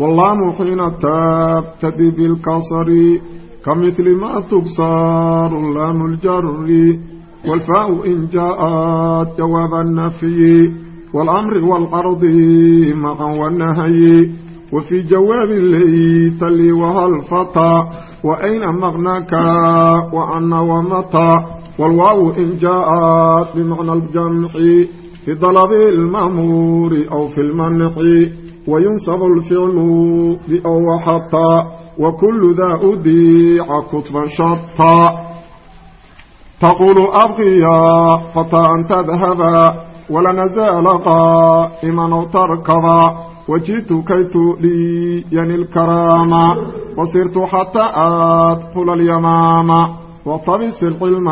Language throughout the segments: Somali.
واللام حين تبتدي بالكسر كمثل ما تكسر اللام الجر والفاء إن جاءت جواب النفي والأمر والعرض معا والنهي وفي جواب ليت لي وهل فتى وأين مغناك وأن ومتى والواو إن جاءت بمعنى الجمع في طلب المأمور أو في المنع وينصب الفعل بأو وحتى وكل ذا أديع كتبا شطا تقول أبغي يا فتى أن تذهبا ولنزال قائما أو تركبا وجئت كيت لي يعني الكرامة وصرت حتى أدخل اليمام وطبس العلم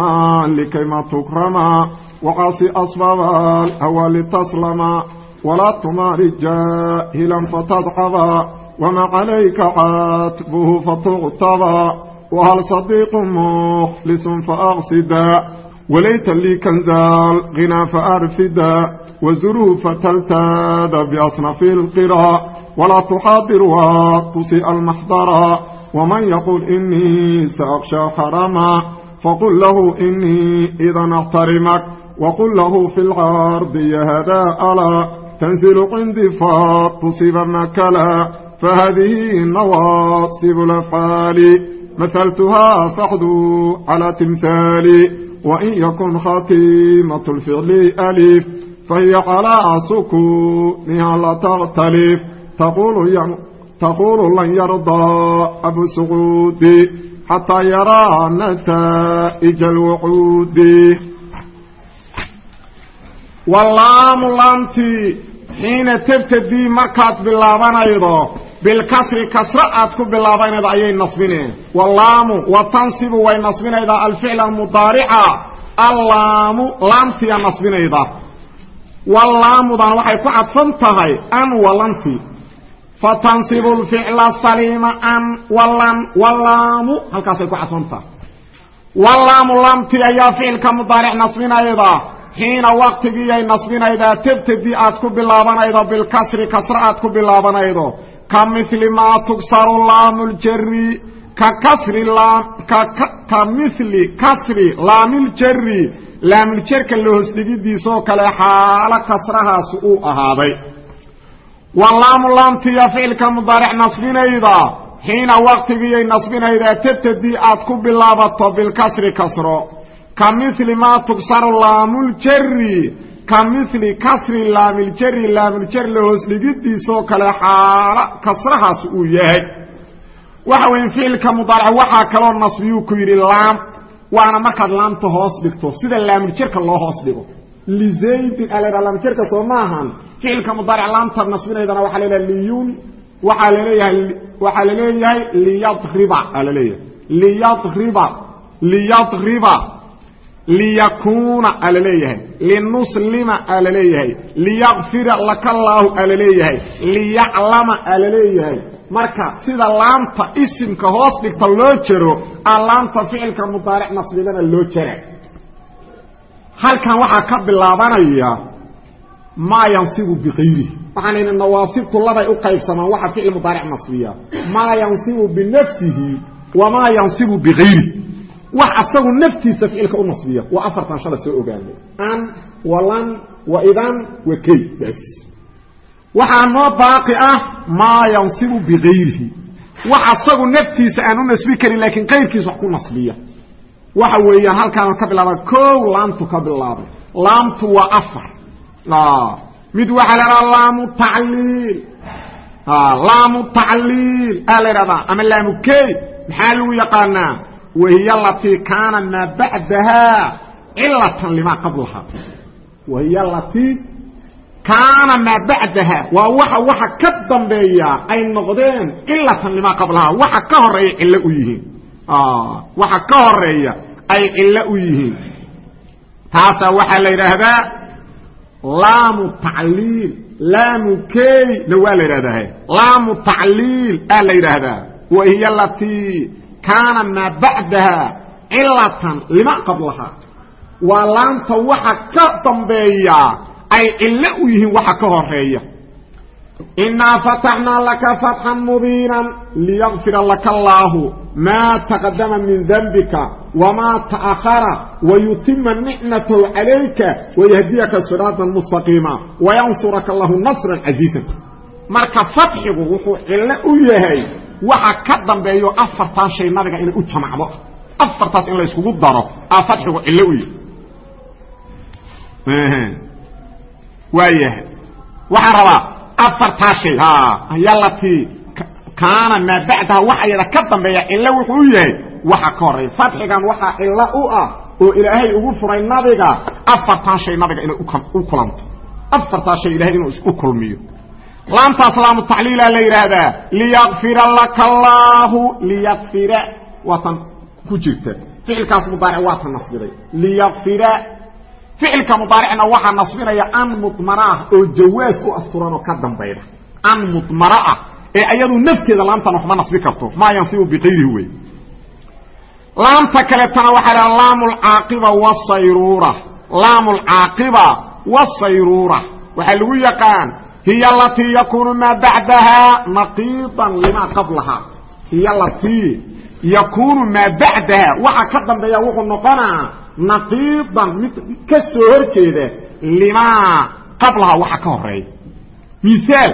لكيما تكرما وعاصي أصباب الهوى لتسلما ولا تمار جاهلا فتضحبا وما عليك عاتبه فتغتبا وهل صديق مخلص فأغسدا وليت لي كنزا الغنى فأرفدا وزروه فتلتاد بأصنف القرى ولا تحاضر وتسيء المحضرا ومن يقول إني سأخشى حرما فقل له إني إذا احترمك وقل له في العرض يا هذا ألا تنزل عندي فتصيب مكلا فهذه نواصب الأفعال مثلتها فاحذو على تمثالي وإن يكن خاتمة الفعل أليف فهي على سكونها لا تختلف تقول ين... تقول لن يرضى أبو سعود حتى يرى نتائج الوعود واللام لامتي xiina tabtadii markaad bilaabanaydo bilkasri kasre aad ku bilaabanaydo ayay nasbineen. Walaamu wa way nasbinaydaa. Alficla mudaarica allaamu laamtiya nasbinayda walaamudan waxay ku cadfan tahay an walanti fatansibu lficla saliima an walan walaamu halkaasay ku cadfan tahay. Walaamu laamti ayaa ficilka mudaaric nasbinayda xiina waqtigiiyay nasbinaydaa tabtadi aad ku bilaabanaydo bilkasri kasre aad ku bilaabanaydo ka mili maa tugsaru laamu ljari ka kasri ka mili kasri laamiljari laamuljerka la hoosdhigidiisoo kale xaalo kasrahaasi uu ahaaday. Walaamu laamtiya ficilka mudaaric nasbinayda xiina waqtigiyay nasbinaydaa tabtadii aad ku bilaabato bilkasri kasro ka mili maa tugsaru laamuljari ka mili kasri laamiljari laamuljar la hoosdhigidiisoo kale xaalo kasrahaasi uu yahay. Waxa weya ficilka mudaaric waxaa kaloo nasbiyuu ku yidhi laam waana markaad laamta hoos dhigto sida laamuljerka loo hoos dhigo. Lizaydin aa laha laamuljerka soo maahan ficilka mudaaric laamta nasbinaydana waxaa la leeyahay liyun waxaa la leeyahay waxaa la leeyahay liyadriba aa la leeyahay liyadriba liyadriba liyakuna aa la leeyahay linuslima aa la leeyahay liyakfira laka allaahu aa la leeyahay liyaclama aa la leeyahay marka sida laamta isimka hoos dhigta loo jaro aa laamta ficilka mudaaric nasbigana loo jara halkan waxaa ka bilaabanaya maa yansibu bikayrihi waxaan idhi nawaasibtu labay u qaybsamaan waxa ficil mudaaric nasbiya. Maa wax asagu naftiisa ficilka u nasbiya. Waa afartan shala soo ogaanay. An walan wa idan wa kay bas. Waxaa noo baaqi ah maa yansibu bikayrihi wax asagu naftiisa aan u nasbi karin laakiin kayrkiisa wax ku nasbiya. Waxa weeyaan halkaan ka bilaaba kow laamtu ka bilaabay. Laamtu waa afar. Mid waxaa la idhaha laamu tacliil. Laamu tacliil. Aa la idhahdaa ama laamu key maxaa lagu yaqaanaa wahiy alatii kaana maa bacdaha cilatan limaa qablaha wahiy alatii kaana maa bacdaha waa waxa waxa ka dambeeya ay noqdeen cilatan limaa qablahaa waxa ka horreeya cillo u yihiin waxa ka horreeya ay cillo u yihiin taasaa waxaa la yidhaahdaa laamu tacliil laamu key na waa la yidhahdaa laamu tacliil aa la yidhaahdaa wa hiy alatii kaana maa bacdaha cilatan lima qablahaa waa laamta waxa ka dambeeya ay cillo u yihiin waxa ka horreeya inaa fataxnaa laka fatxan mubiinan liyakfira laka allaahu maa taqadama min dembika wamaa ta'ahara wayutima nicmatahu calayka wayahdiyaka siraatan mustaqiima wayansuraka allahu nasran casiizan marka fatxigu wuxuu cillo u yahay waxa ka dambeeyo afartaa shay nabiga inay u jamacdo. Afartaas in la yskugu daro aa fatxigu cillo u yahay. Waayahay waxaan rabaa afartaa shay yalatii kaana maa bacdaha waxa yada ka dambeeya cillo wuxuu u yahay waxa ka horreeya fatxigan waxaa cillo u ah oo ilaahay ugu furay nabiga afartaa shay nabiga inay u kulanto. Afartaa shay ilahay inuu u kulmiyo laamtaas laamu tacliila la yidhaahdaa liyakfira laka allaahu liyakfira waatan ku jirta. Ficilkaas mudaaric waatan nasbiday. Liyakfira ficilka mudaaricna waxaa nasbinaya an mudmara ah oo jawaas u asturan oo ka dambayda. An mudmara ah ee ayadu nafteeda laamtan waxma nasbi karto. Maa yansibu biqayrihi wey. Laamta kaleetana waxaa dhaha laamu lcaaqiba wasayruura laamu lcaaqiba wasayruura waxaa lagu yaqaan hiy alatii yakunu maa bacdaha naqiidan limaa qablahaa hiy alatii yakunu maa bacdaha waxa ka dambeeya wuxuu noqonaa naqiidan mid ka soo hor jeeda limaa qablaha. Waxa ka horreeya miaal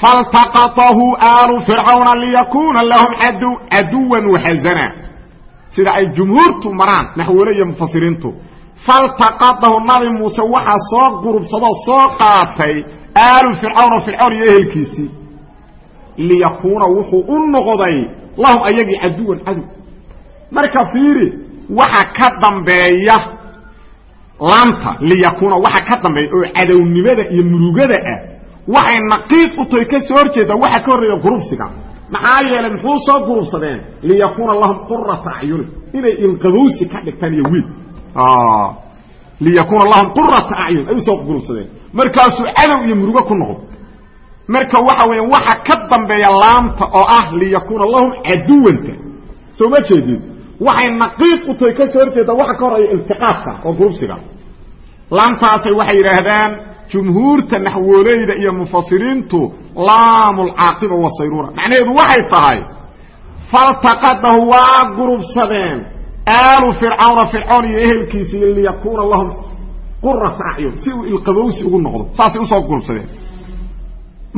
faltaqatahu aalu fircawna liyakuna lahum caduwan waxazana sida ay jumhuurtu maraan naxwole iyo mufasiriintu. Faltaqatahu nabi soo gurubsadoo soo qaatay aalu fircawna fircawn iyo ehelkiisii liyakuuna wuxuu u noqday lahum ayagii caduwan cadow. Marka fiiri waxa ka dambeeya laamta liyakuuna waxa ka dambeeya oo cadownimada iyo murugada ah waxay naqiid u tahay ka soo horjeedaa waxa ka horreeya gurubsiga. Maxaa yeelay muxuu soo gurubsadeen? Liyakuuna lahum qurata acyuni inay ilqabowsi ka dhigtaan iyo wiil. Liyakuuna lahum qurata acyun ay soo gurubsadeen markaasuu cadow iyo murugo ku noqdo. Marka waxa weya waxa ka dambeeya laamta oo ah liyakuuna lahum caduwanta. Soo ma jeedin? Waxay naqiid u tahay ka horjeeda waxa ka horreeya iltiqaadka oo gurubsiga laamtaasay waxay yidhaahdaan jumhuurta naxwooleyda iyo mufasiriintu laamu lcaaqiba wasayruura macnaheedu waxay tahay faltaqadahu waa gurubsadeen aalu fircawna fircoon iyo ehelkiisii liyakuuna lahum qurata acyun si uu ilqabowsi ugu noqdo saasay u soo gurubsadeen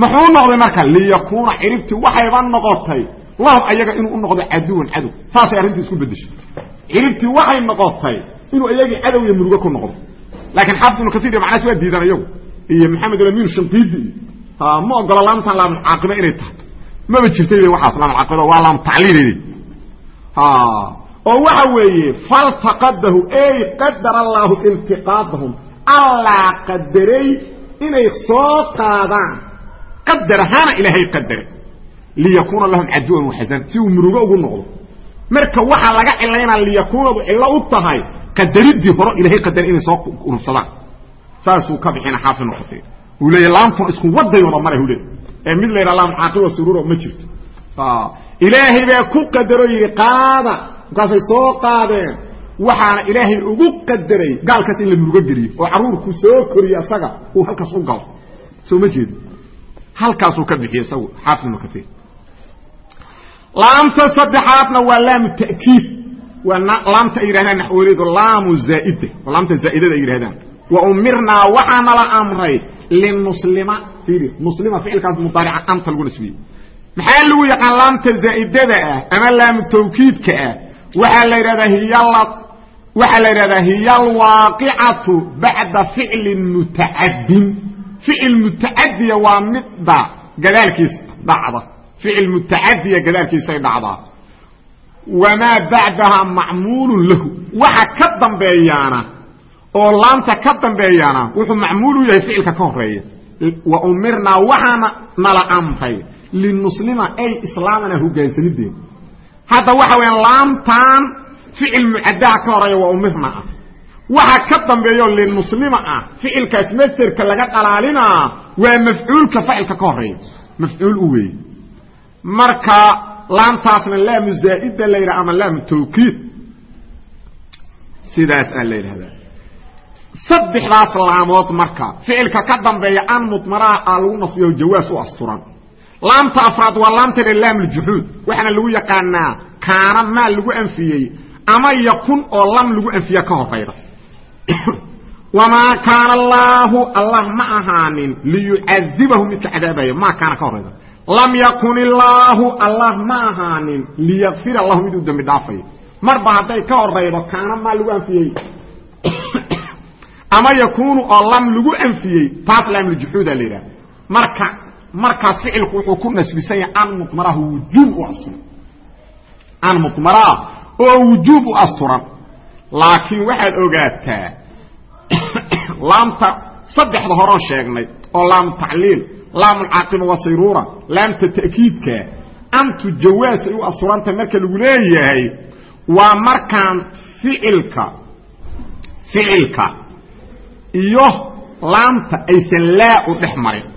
muxuu noqday marka liyakuuna ciribtii waxayba noqotay lahum ayaga inuu u noqdo caduwan cadow. Saasay arrintii isku bedeshay ciribtii waxay noqotay inuu iyagii cadow iyo murugo ku noqdo. Laakiin xaafid ibnu kasiir iyo macnaas waa diidaan iyagu. Iyo maxamed alamin shanqiidi ma ogola laamtan laamulcaaqiba inay tahay. Maba jirtay waxaas laamulcaaqibada waa laam tacliilay oo waxa weeye faltaqadahu ey qadara allaahu iltiqaadahum. Allaa qadaray inay soo qaadaan. Qadar ahaana ilaahay qadaray. Liyakuuna lahum caduwan waxasan si uu murugo ugu noqdo. Marka waxaa laga cilaynaa liyakuunadu cillo u tahay qadaridii hore ilaahay qadaray inay soo urursadaan. Saasuu ka bixina xaafid kasiir uu leeya laamtun isku waday wada maray uu leey ee mid la yidhaha laam caaqiba suruuro ma jirto. Ilaahay baa ku qadaro yidhi qaada markaasay soo qaadeen waxaana ilaahay ugu qadaray gaalkaas in la murugo geliyo oo carruurku soo koriye isaga uu halkaas u galo soo ma jeedo halkaasuu ka bixiye isagu kasiir laamta saddexaadna waa laamu ta'kiid waa laamta ay yidhahdaan naxwoleydu laamu zaa'ida waa laamta zaa'idada ay yidhahdaan wa umirnaa waxaana la amray linuslima fiiri muslima ficilkaas mudaarica anta lagu nasbiyey. Maxaa lagu yaqaan laamta zaa'idada ah ama laamu tawkiidka ah waxaa la yidhahdaa hiyal waxaa la yidhahdaa hiya alwaaqicatu bacda ficlin mutacadin. Ficil mutacadiya waa midda gadaalkiisa dhacda. Ficil mutacadiya gadaalkiisay dhacdaa wamaa bacdaha macmuulun lahu. Waxa ka dambeeyaana oo laamta ka dambeeyana wuxuu macmuul u yahay ficilka ka horreeya wa umirnaa waxaana nala amray linuslima ay islaamana hogaansamideena hadda waxa weya laamtan ficil mucadaha ka horreeya waa umirna ah. Waxa ka dambeeyo linuslima ah ficilkaas masderka laga dhalaalinaa waa mafcuulka facilka ka horreeya mafcuul u weeye marka laamtaasna laamu zaa'ida la yidhaha ama laamu tawkiid sidaas aa la yidhahdaa saddexdaas laamood marka ficilka ka dambeeya an mudmaraha aa lagu nasbiyo jawaas u asturan laamta afraad waa laamtana laamuljuxuud waxaana lagu yaqaanaa kaana maa lagu anfiyey ama yakun oo lam lagu anfiya ka horayda. Wamaa kaana allaahu allah ma ahaanin liyucadibahu midka cadaabaya maa kaana ka horayda. Lam yakun illaahu allah ma ahaanin liyakfira lahu mid uu dembi dhaafayo marba hadday ka horaydo kaana maa lagu anfiyey. Ama yakunu oo lam lagu anfiyey taas laamuljuxuuda la yidhaha marka markaas ficilku wuxuu ku nasbisan yahay an mudmaraha wujuub u asturan an mudmaraha oo wujuub u asturan laakiin waxaad ogaataa laamta saddexda horoo sheegnay oo laamu tacliil laamu lcaaqiba wasayruura laamta ta'kiidka antu jawaas ay u asturantahay marka lagu leeyahay waa markaan ficilka ficilka iyo laamta aysan laa u dhex marin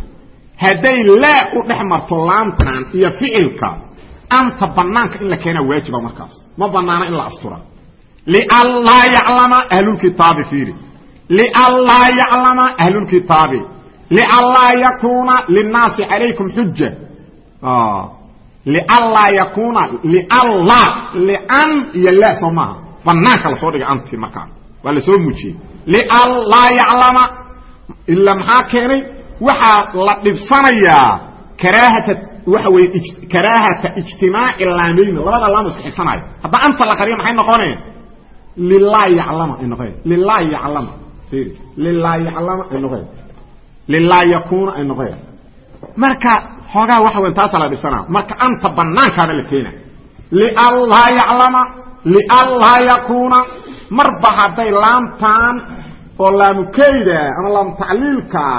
hadday laa u dhex marto laamtan iyo ficilka anta banaanka in la keenaa waajiba markaas. Ma banaana in la astura. Lianlaa yaclama ahlulkitaabi fiiri. Lianlaa yaclama ahlulkitaabi lianlaa yakuuna linnaasi calaykum xuja lianlaa yakuuna lianlaa lian iyo laa soo maaha. Banaanka la soo dhigay antii markaa waa la soo muujiyey. Lianlaa yaclama ilaa maxaa keenay waxaa la dhibsanayaa karaahata waxa weye karaahata ijtimaaci laamayn labada laam iska xigsanaayo hadda anta la qariyo maxay noqoneen lilaa yaclama ay noqeen lilaa yaclama. Lilaa yaclama ay noqeen lilaa yakuuna ay noqeen marka xoogaa waxa weyn taasaa la dhibsanaa. Marka anta banaankaana la keena lianlaa yaclama lianlaa yakuuna. Marba hadday laamtaan oo laamukeyda ama laamu tacliilkaa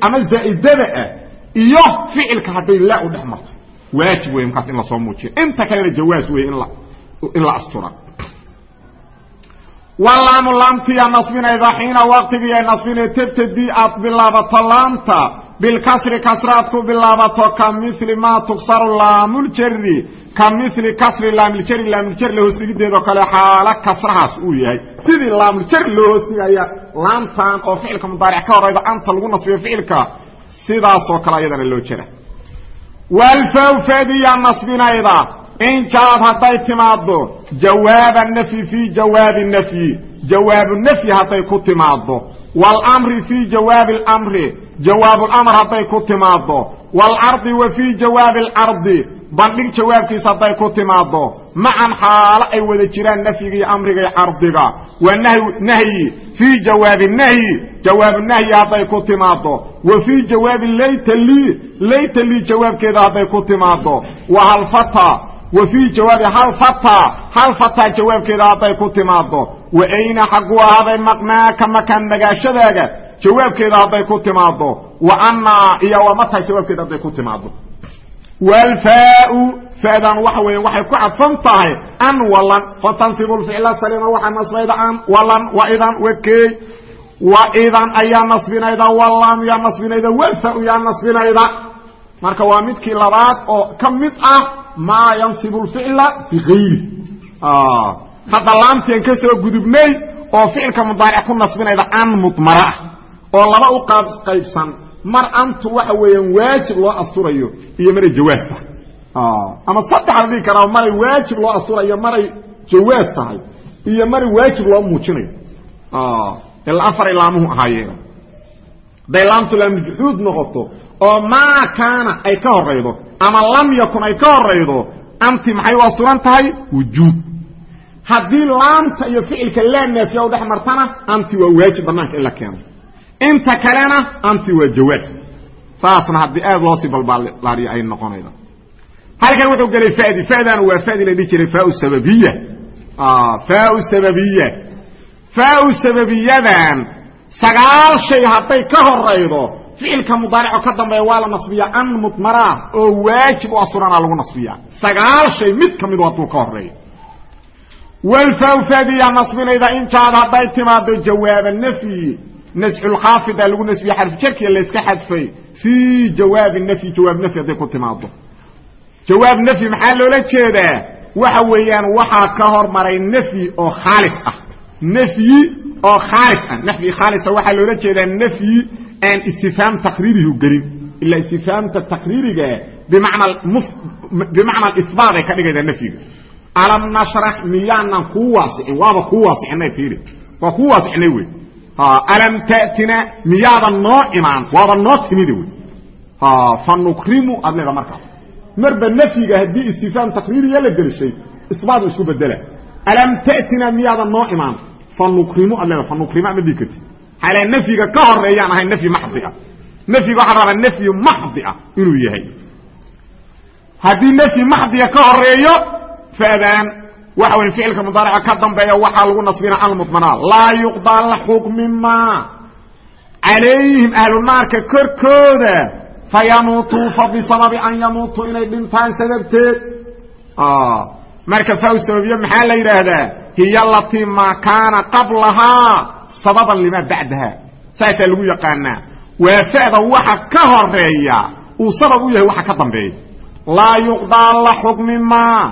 ama zaa'idada ah iyo ficilka hadday laa u dhex marto. Waajib wey markaas in la soo muujiyo. Inta kalena jawaas wey in la astura. Walaamu laamtiya nasbinayda xiina waqtigii ay nasbinay tabtadii aad bilaabato laamta. Bilkasri kasraad ku bilaabato ka mili maa tuksaru laamuljari ka mili kasri laamljari laamuljar la hoosdigideedoo kale xaalo kasrahaas uu yahay sidii laamuljar loo hoosdigaya laamtan oo ficilka mudaaric ka horayda anta lagu nasbiyo ficilka sidaasoo kale ayadana loo jera walfawfadiya nasbinayda in jaad hadday timaaddo jawaaba nafyi fii jawaabi nafyi jawaabu nafyi hadday ku timaaddo wاlmri fii jawaabi اlmri jawaabulamr hadday ku timaaddo wاlcardi wa fii jawaabi اlcardi bandhig jawaabkiisa hadday ku timaaddo macan xaalo ay wada jiraan nafyiga iyo amriga cardiga. Wa nahyi fii jawaabi nahyi jawaabu nahyi hadday ku timaaddo. Wa fii jawaabi layta lii layta lii jawaabkeeda hadday ku timaaddo. Wa halfata wa fii jawaabi halfata halfata jawaabkeeda hadday ku timaaddo. Wa ayna xagguu ahaaday maqnaaka makaan nagaashadaaga jawaabkeeda hadday ku timaaddo. Wa annaa iyo wa mataa jawaabkeeda hadday ku timaaddo wlfaau fadan waxa weya waxay ku cadfan tahay an walan fatansibu lficla salima waxaa nasbayda an walan waidan wakey waidan ayaa nasbinayda walam yaa nasbinayda walfau yaa nasbinayda marka waa midkii labaad oo ka mid ah maa yansibu lficla bigayri hadda laamtian ka soo gudubnay oo ficilka mudaaric ku nasbinayda an mudmara ah oo laba u qaybsan mar antu waxa weeyaan waajib loo asturayo iyo maray jawaas tahay. Ama saddex la dhigi karaa maray waajib loo asturayo maray jawaas tahay iyo maray waajib loo muujinayo. Ilaa afaray laamuhu ahaayeen. Hadday laamtu laamjuxuud noqoto oo maa kaana ay ka horaydo ama lam yakun ay ka horaydo anti maxay u asturan tahay? Wujuub. Haddii laamta iyo ficilka laa naafiya u dhex martana anti waa waajib banaanka in la keeno inta kalena anti waa jawaas saasna haddii aad loosii balbaalaariyo ay noqonayda halkan wuxuu gelay fadi. Fadana waa fadi la dhihi jiray faa sababiya. Faa sababiya. Faau sababiyadan sagaal shay hadday ka horaydo ficilka mudaarico ka dambeeya waa la nasbiyaa an mudmaraa oo waajib u asurana lagu nasbiyaa. Sagaal shay mid ka midu hadduu ka horeeyo walfawfadiyaa nasbinayda intaad hadday timaado jawaaba nafyi nasculkhaafida lagu nasbiye xarfujarkiya layska xadfay fii jawaabi nafyi jawaab nafyi hadday ku timaado jawaab nafyi maxaa loola jeedaa? Waxa weeyaan waxaa ka hormaray nafyi oo khaalis ah. Nafyi oo khaalis ah. Nafyi khaalisa waxaa loola jeedaa nafyi aan istifhaam taqriirihu gelin. Ilaa istifhaamta taqriiriga bimacna bimacna isbaat ay ka dhigaydaa nafyiga. Alam nashrax miyaanan kuu waasicin? Waaba kuu waasicinay fiiri waa kuu waasicinay wey alam ta'tina miyaadan noo imaan waaba noo timida wey fa nukrimu aad leeda markaas marba nafyiga haddii istifhaam taqriiriya la gelishay isbaat u isku bedela alam ta'tina miyaadan noo imaan fa nukrimu aad leeda fa nukrima ma dii karti xale nafyiga ka horeeyaan ahay nafyi maxdi ah nafyiga waxaa rabaa nafyi maxdi ah inuu yahay haddii nafyi maxdiga ka horeeyo fadaan waxa wey ficilka mudaarica ka dambeeya waxaa lagu nasbina almudmanaa laa yuqdaa la xukmi maa calayhim ahlu naarka korkooda fayamuutuu fa bisababi an yamuutuu inay dhintaan sababteed. Marka faw sababiye maxaa la yidhaahdaa? Hiy alatii maa kaana qablahaa sababan limaa bacdaha. Saasaa lagu yaqaanaa. Waa fa'da waxa ka horreeya uu sabab u yahay waxa ka dambeeya. Laa yuqdaa la xukmi maa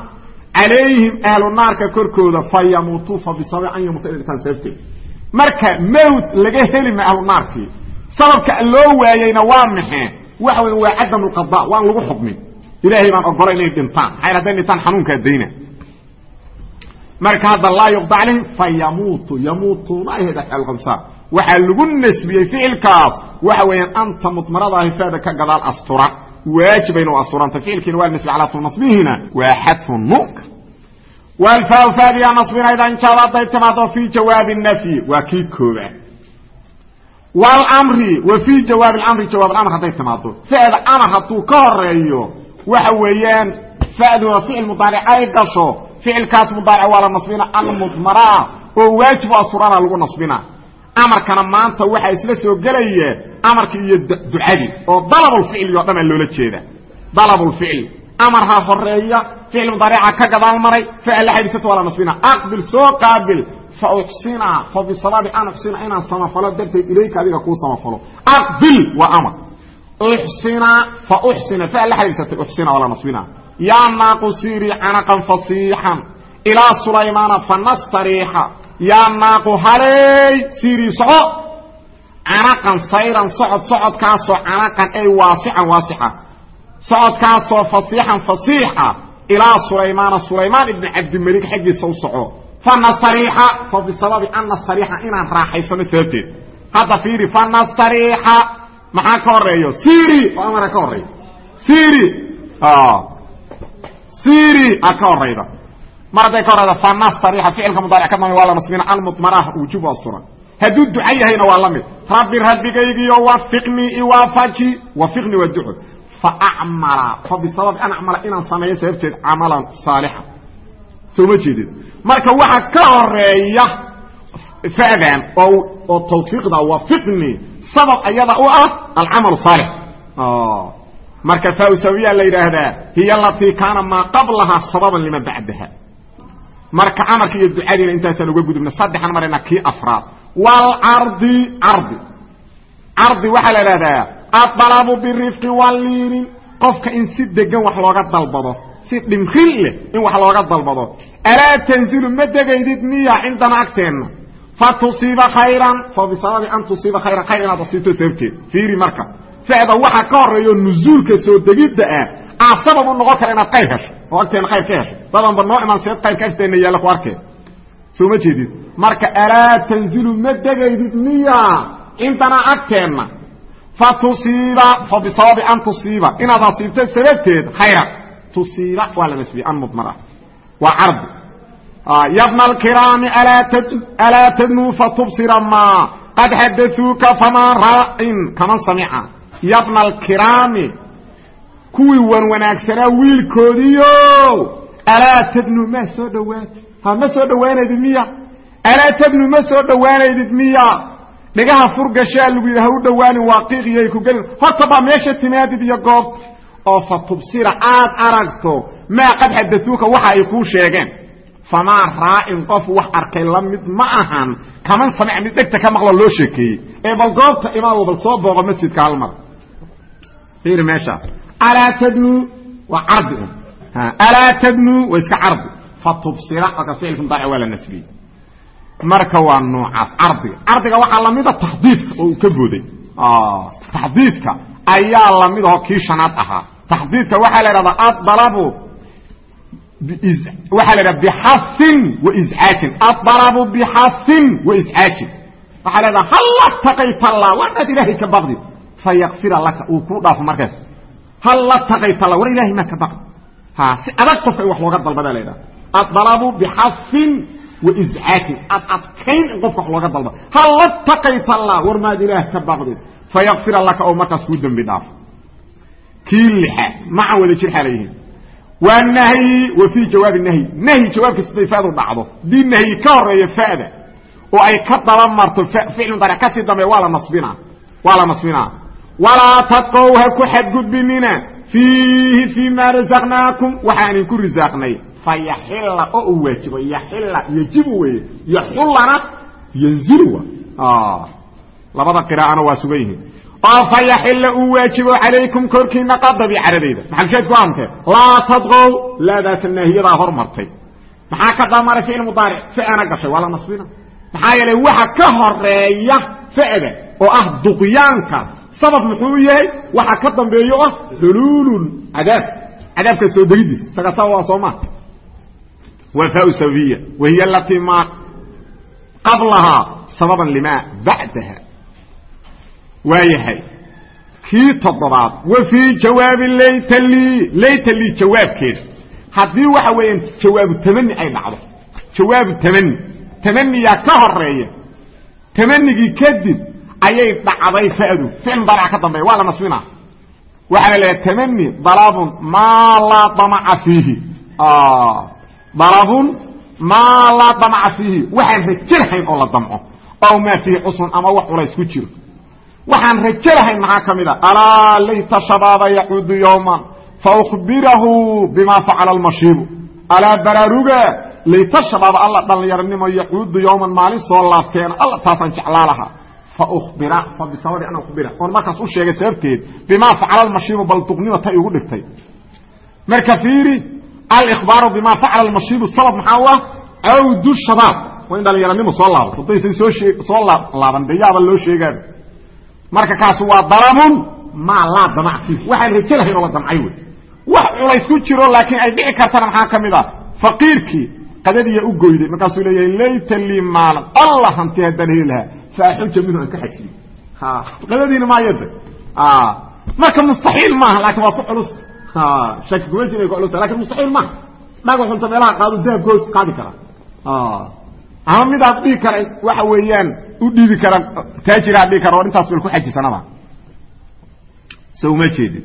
calayhim ahlu naarka korkooda fa yamuutuu fa bisababi an yamuuta inay dhintaan sababteed marka mawt laga heli ma ahlu naarkii sababka loo waayeyna waa maxe waxa wey waa cadam lqada waan lagu xukmin ilaahay baan ogolay inay dhintaan maxay hadday dhintaan xanuunkaa dayna marka hadda laa yuqda calayhim fa yamuutu yamuutuuna ay hayd afcaal khamsa waxaa lagu nasbiyey ficilkaas waxa weeyaan anta mudmaradaahi faada ka gadaal asturan waajibayna u asturanta ficilkiina waa nasbi calaa tu nasbihina waa xadfu nuunka walfaawfaadiya nasbinayda injaada hadday timaado fii jawaabi nafyi waa kii koobaad wlmri wa fii jawaab اlamri jawaab amr hadday timaado ficda amar hadduu ka horeeyo waxa weeyaan faduna ficil mudaaric ay gasho ficilkaas mudaaric waa nasbina almudmaraa oo waajib asurana lagu nasbina amarkana maanta waxaa isla soo gelaya amarki iyo ducadii oo dalabulficli o dhanaa loola jeeda. Dalabulficli amar ha horreeya ficil mudaarica ka gadaal maray waa la nasbina. Aqbil soo qaabil fauxsina fa bisababi an uxsina inaan samafalo darteed ilayka adiga kuu samafalo. Aqbil waa amar. Uxsina fa uxsina ficil la uxsina waa la nasbina. Yaa naaqu siri canaqan fasiixan ilaa sulaymaana fanastariixa yaa naaqu haley siri soco. Canaqan sayran socod socodkaasoo canaqan ay waasican waasixa. Socodkaasoo fasiixan fasiixa. Ilaa sulaymaana sulaymaan ibni cabdimalik xaggiisa u soco. Fanastariixa fa bisababi an inaan raaxaysano sababteed hadda fiiri fanastariixa maxaa ka horeeyo siri oo amara ka horreeya siri siri a ka horayda mar hadday ka horayda fanastariixa ficilka mudaaric ka dambe waa la nasbina almudmarah wujubu asturan hadduu duca yahayna waa la mid. Rabbi rabbigaygiyo wafiqnii iwaafaji wafiqnii waa duco faacmala fa bisababi an acmala inaan sameeyo sababteed camalan saalixa. Soo ma jeedid marka waxa ka horreeya fadan oo oo tawfiiqda wafiqnii sabab ayada u ah alcamal saalix. Marka fawsawiya la yidhaahdaa hiy alatii kaana maa qablahaa sababan lima bacdaha marka amarka iyo ducadiina intaasaan uga gudubna saddexan marayna kii afraad. Wlcardi cardi cardi waxaa la idhahdaa adalabu birifqi waliinin qofka in si degan wax looga dalbado si dhimrin leh in wax looga dalbado. Alaa tanzilu ma degaydid miya cindana agteenna. Fa tusiiba khayran. Fa bisababi an tusiiba khayran. Khayr inaad asiibto sababteed fiiri marka. Ficda waxa ka horeeyo nuzuulka soo degidda ah aa sabab u noqon kara inaad qayr hesho oo agteena khayr ka hesho dadanba noo imaan seed qayrka agteena yaalla ku arkeen soo ma jeedid? Marka alaa tanzilu ma degaydid miya? Cindana agteenna. Fa tusiiba fa bisababi an tusiiba. Inaad asiibto sababteed khayran tusiiba waa la nasbiye an mudmara. Waa cardi. Yabna alkiraami alaa tadnuu fatubsira ma. Qad xadauuka faman raacin kaman samica. Yabna alkiraami. Kuwii wan wanaagsanaa wiilkoodiio alaa tadnuu maa soo dhowaata ha ma soo dhowaanaydi miya alaa tadnu ma soo dhowaanaydid miya dhigaha furgashaa lagu yidhi ha u dhowaanin waaqiiqiyay ku gelin horta baa meesha timaadid iyo goobta oo fa aad aragto maa qad xadauuka waxa ay kuu sheegeen famaa raa'in qof wax arkay la mid ma ahan kaman samic mid dhegta ka maqlo loo sheekeeyey ee bal goobta imaamo bal soo booqo masjidka hal mar fiiri meesha alaa tadnu waa cardi un alaa tadnu waa iska cardi. Fa tubsira markaas ficilka mudaaric waa la nasbiyey. Marka waa noocaas cardiga cardiga waxaa lamida taxdiidka oo uu ka booday. Taxdiidka ayaa la mid aho kii shanaad ahaa. Taxdiidka waxaa la idhahdaa adalabu waxaa la idhaha bixasin waiscaajin adalabu bixasin waiscaajin waxaa la idhaha halla taqaytalla waa inaad ilaahay ka baqdi fayakfira laka uu kuu dhaafo markaas. Halla taqaytalla war ilahay maa ka baqdi si adag qofka in wax looga dalbadaa la idhaha adalabu bixasin waiscaajin ad adkayn in qofka wax looga dalba halla taqaytalla war maad ilaah ka baqdi fayakfira laka oo markaas kuu dembi dhaafo kii lixaad maca wada jir xaala yihiin. Waa nahyi wa fii jawaabi nahyi nahyi jawaabkiisa haday fadu dhacdo. Dii nahyi ka horreeya fa'da oo ay ka daba marto ficlu daric ka sii dambeya waa la nasbinaa. Waa la nasbinaa. Walaa tadqow ha ku xadgudbinina fiihi fii maa rasaqnaakum waxaan idinku risaaqnay. Fa yaxila oo uu waajibo yaxila yajibu weeye yaxullana yanzilu labada qiraa'ana waa sugan yihiin. Oo fa yaxila uu waajibo calaykum korkiina qadabi caradayda maxalsheedku amke laa tadqow laadaasa naahiyadaa hor martay maxaa ka damaray ficil mudaaric ficana gashay? Waa la nasbina. Maxaa yeelay waxa ka horreeya ficda oo ah duqyaanka sabab muxuu yahay? Waxa ka dambeeyo ah xuluulun cadaab. Cadaabka soo degidiisa isaga sabab waa soo maa waa faa sababiya. Wa hiya alatii maa qablahaa sababan limaa bacdaha. Waayahay kii toddobaad wa jawaabi layta lii layta lii jawaabkeeda. Haddii waxa weeyaan jawaabu tamani ay dhacdo jawaabu tamani tamaniyaa ka horreeya tamanigii kadib ayay dhacday fa'du ficil mudaaric ka dambeeya waa la nasbinaa waxaa la leeyahay tamani dalabun maa laa damaca fiihi. Dalabun maa laa damaca fiihi. Waxaan rajo lahayn oo la damco. Ow maa fiihi cusrun ama wax culays ku jiro. Waxaan rajo lahayn maxaa ka mid a alaa layta shabaaba yacuudu yowman faukbirahu bima facala almashiibu. Alaa baraaruga layta shabaaba alla dhallinyaranimo yacuudu yowman maalin soo laabteena alla taasaan jeclaa lahaa faubira fa bisababi an ubira oon markaas u sheegay sababteed bimaa facala almashiibu bal duqnima ta igu dhigtay. Marka fiiri alihbaaru bima facala almashiibu sabab maxaa u ah? Cawdu shabaab waa in dhallinyaranimo soo laabato haddaysan soo shee soo laaban de yaaba loo sheegaan marka kaas waa dalabun maa laa damac fiih. Waxaan rajo lahayn oo la damcay wey. Wax culays ku jiro laakiin ay dhici kartana maxaa ka mid ah? Faqiirkii qadadiya u goyday. Markaasuu leeyahay layta lii maalan allah hanti haddaan heli lahaa faaxuja minhu aan ka xajiyo qadadiina maayada marka mustaxiil maaha laakiin waa ku culus. Shaki kuma jira ku culus laakiin mustaxiil maaha. Dhagax xunta meelaha qaado dahabka hoos qaadi kara. Ama midaad dhihi kara waxa weeyaan u dhiibi kara taajiraad dhihi kara war intaas bal ku xajisanaba so uma jeedin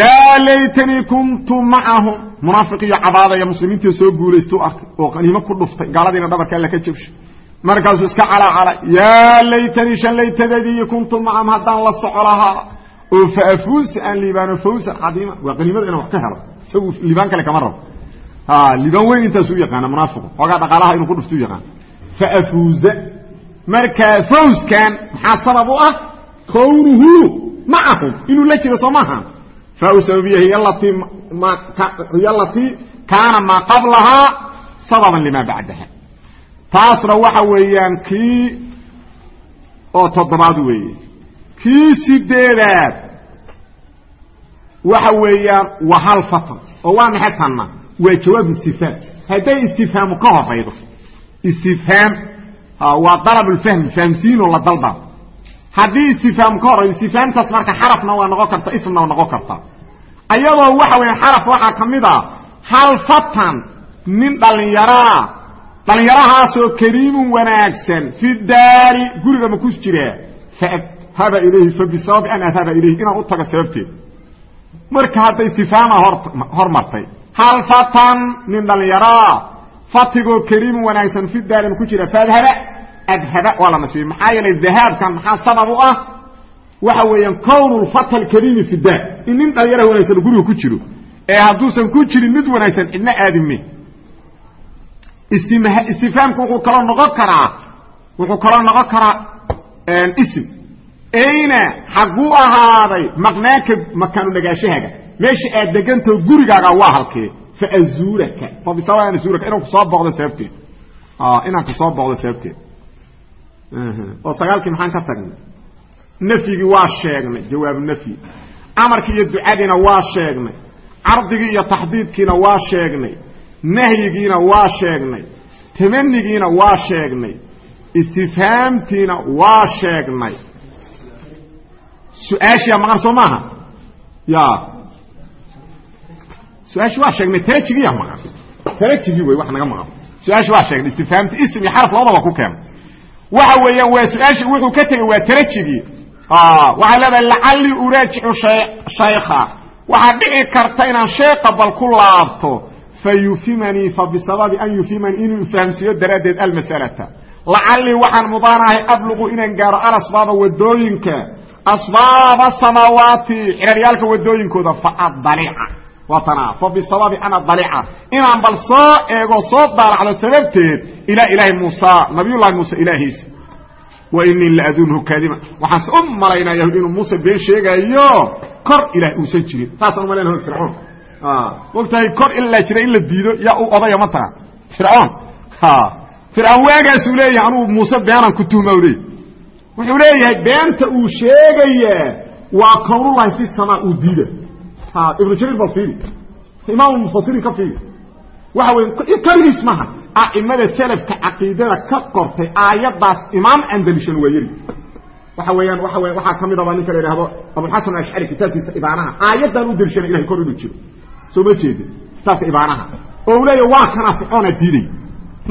yaa laytanii kuntu macahum munaafiq iyo cabaadaya muslimiintii soo guulaystu arkay oo qaniimo ku dhuftay. Gaaladiina dhabarka alla ka jabshay markaasuu iska calacalay yaa laytanii shan laytadadii kuntu macahum haddaan la soco lahaa. Oo faafuusa aan liibaano fawsan cadiima waa qaniimada inaan wax ka helo. Isagu liibaan kale kama rabo. Liibaan weyn intaas u yaqaana munaafiqu xoogaa dhaqaalaha inuu ku dhufto u yaqaan faafuuza markaa fawskan maxaa sabab u ah? Kownuhu macahum inuu la jiro soo maaha faa sababiya hiy alatii kaana maa qablahaa sababan lima bacdaha taasna waxa weeyaan kii oo toddobaad weeye. Kii sideedaad waxa weeyaan waa hal fatr oo waa maxay tanna? Waa jawaab istifhaam. Hadday istifhaamu ka horaydo istifhaam waa dalab lfahmi fahamsiinoo la dalba haddii istifhaam ka horaydo istifhaamtaas marka xarafna waa noqon karta ismna waa noqon karta. Ayadoo waxa weya xaraf waxaa ka mid a hal fatan nin dhallinyaraa dhallinyarahaasoo kariimun wanaagsan fi daari guriga ma ku jiraa faadhaba ilayhi fa an adhaba ilayhi inaan u tago sababteed. Marka hadda istifhaama hor martay hal nin dhallinyaraa fatigoo kariimu wanaagsan fi daarin ku jira faadhaba adhaba waa la nasbiyey maxaa yeelay dahaabkan maxaa sabab u ah? Waxa weeyaan kown lfata alkariimi fi daar. In nin dhalinyara wanaagsan guriga ku jiro ee hadduusan ku jirin mid wanaagsan cidna aadime istifhaamku wuxuu kaloo noqon karaa wuxuu kaloo noqon karaa ism ayna xaguu ahaaday maqnaaka makaanu nagaashahaaga meesha aad degantao gurigaaga waa halkee. Faazuuraka fa bisabab an azuuraka inaan ku soo booqdo sababteed. Inaan ku soo booqdo sababteed. Oo sagaalkii maxaan ka tagnay? Nafyigii waa sheegnay jawaabu nafyi. Amarkii iyo ducadiina waa sheegnay. Cardigii iyo taxdiidkiina waa sheegnay nahyigiina waa sheegnay tamanigiina waa sheegnay istifhaamtiina waa sheegnay. Su'aashiya maqan soo maaha? Ya su'aashi waa sheegnay tarajigiya maqan. Tarajigii wey wax naga maqan. Su'aashi waa sheegnay istifhaamti ism iyo xaraf labadaba ku keena waxa weeyaan waa su'aashi wuxuu ka tegey waa tarajigii waxay leedahay lacallii uraajicu shaykha. Waxaa dhici karta inaan sheeka bal ku laabto fayufimanii fa bisababi an yufimanii inuu fahamsiiyo daraaddeed almasalata lacallii waxaan mudaanahay abluqu inaan gaaro alasbaaba waddooyinka asbaaba samaawaati xiraryaalka wadooyinkooda faadalica waatana fa bisababi an adalica inaan bal soo eego soo daalacdo sababteed ilaa ilaahi muusa nabiyullahi muuse ilaahiisa wa inii laadunhu kaadiba waxaanse u malaynaya inuu muuse been sheegaayo kor ilaah uusan jirin saasaan umalayna fircoon mogtahay kor ilaa jira in la diido yaa u odaya ma taga fircoon. Fircoon waagaasuu leeyahay anugu muuse beenaan ku tuhma leey wuxuu leeyahay beenta uu sheegayaa waa kownullahi fi samaa uu diida. Ibnu jariir ba fiiri. Imaam mufasiriin ka fiiri. Waxa wey keligiis maha a'imada selafka caqiidada ka qortay aayaddaas imaam aan daliishan waa yeri waxa weeyaan weya waxaa ka mid aba ninka la yidhahdo abulxasan ashcari kitaabkiisa ibaanaha. Aayaddan u daliishana ilahay kor inuu jiro soo ma jeedi kitaabka ibaanaha oo uu leeya waa kana fircoona diiday.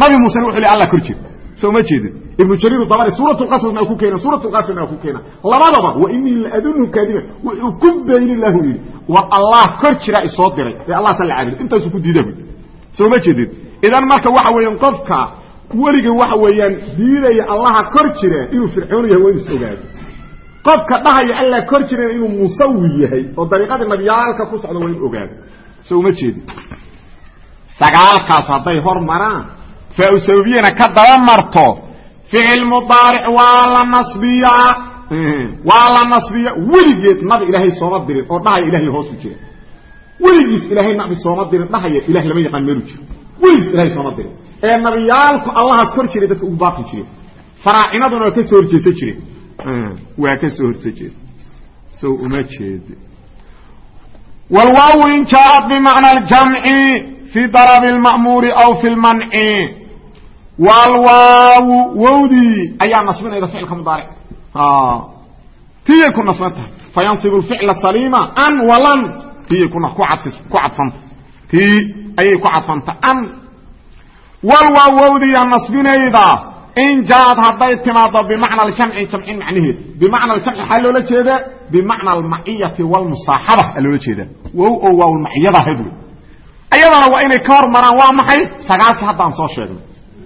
Nabi muusena wuxuu le alla kor jiro soo ma jeedin. Ibnu jariir dabari suurat lqasasna waa ku keena suurat lqasasna waa ku keena labadaba wa inii laadunhu kaadiban. Wuxuu ku beyni lahu yidhi war allah kor jira isoo diray. Ee allah san la caabudo intaasuu ku diida buy soo ma jeedin. Idan marka waxa weeyaan qofka weliga waxa weeyaan diidaya allaha kor jira inuu fircoon yahay waa inu is ogaado qofka dhahaya alla kor jirana inuu musawi yahay oo dariiqadii nabiyaalka ku socda waa inu ogaado soo ma jeedin? Sagaalkaas hadday hor maraan faa sababiyana ka daba marto ficil mudaaric waa la nasbiyaa. Waa la nasbiya weligeed nabi ilaahay sooma dirin oo dhahaya ilahay hoosu jira weligiis ilaahay nabi sooma dirin dhahaya ilahay lama yaqaan meelu jiro. Weligiis ilahay sooma dirin. Ee nabiyaalku allahaas kor jiray dadka ugu baaqi jireen faraacinaduna waa ka soo horjeesa jireen waa ka soo horse jeed sow uma jeed wlwaaw in jaaءat bmacna اljamci fi darb اlma'muuri aw fi lmanci wlwaawu wowdii ayaa nasbinayda ficilka mudaaric tiyay ku nasban tahay fayanصib ficla saliima an walan tiyay ku cadfanta tii ayay ku cadfanta an walwaaw wowdiiyaa nasbinayda in jaaad hadday timaado bimacna aljamci jamcin macnaheed bimacna aljamci waxaa loola jeedaa bimacna almaciyati wlmusaaxaba aa loola jeedaa wow oo waawlmaciyada ahayd wey ayadana waa inay ka hor maraan waa maxay sagaalkii hadda aan soo sheegnay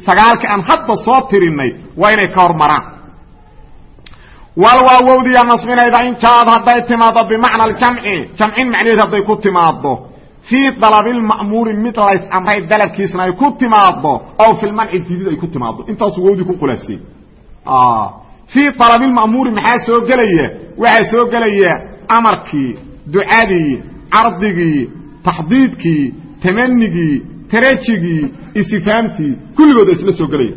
sagaalkii aan hadda soo tirinay waa inay ka hor maraan walwaa wowdiya nasbinayda in jaaad hadday timaado bimacna aljamci jamcin macnaheed hadday ku timaado fii dalabilma'muuri mid lays amray dalabkiisna ay ku timaado ow fi lmanci diidid ay ku timaado intaasuu wowdii ku khulaasiyey fii dalabilma'muuri maxaa soo gelaya waxaa soo gelaya amarkii ducadii cardigii taxdiidkii tamanigii tarajigii istifhaamtii kulligooda isla soo gelaya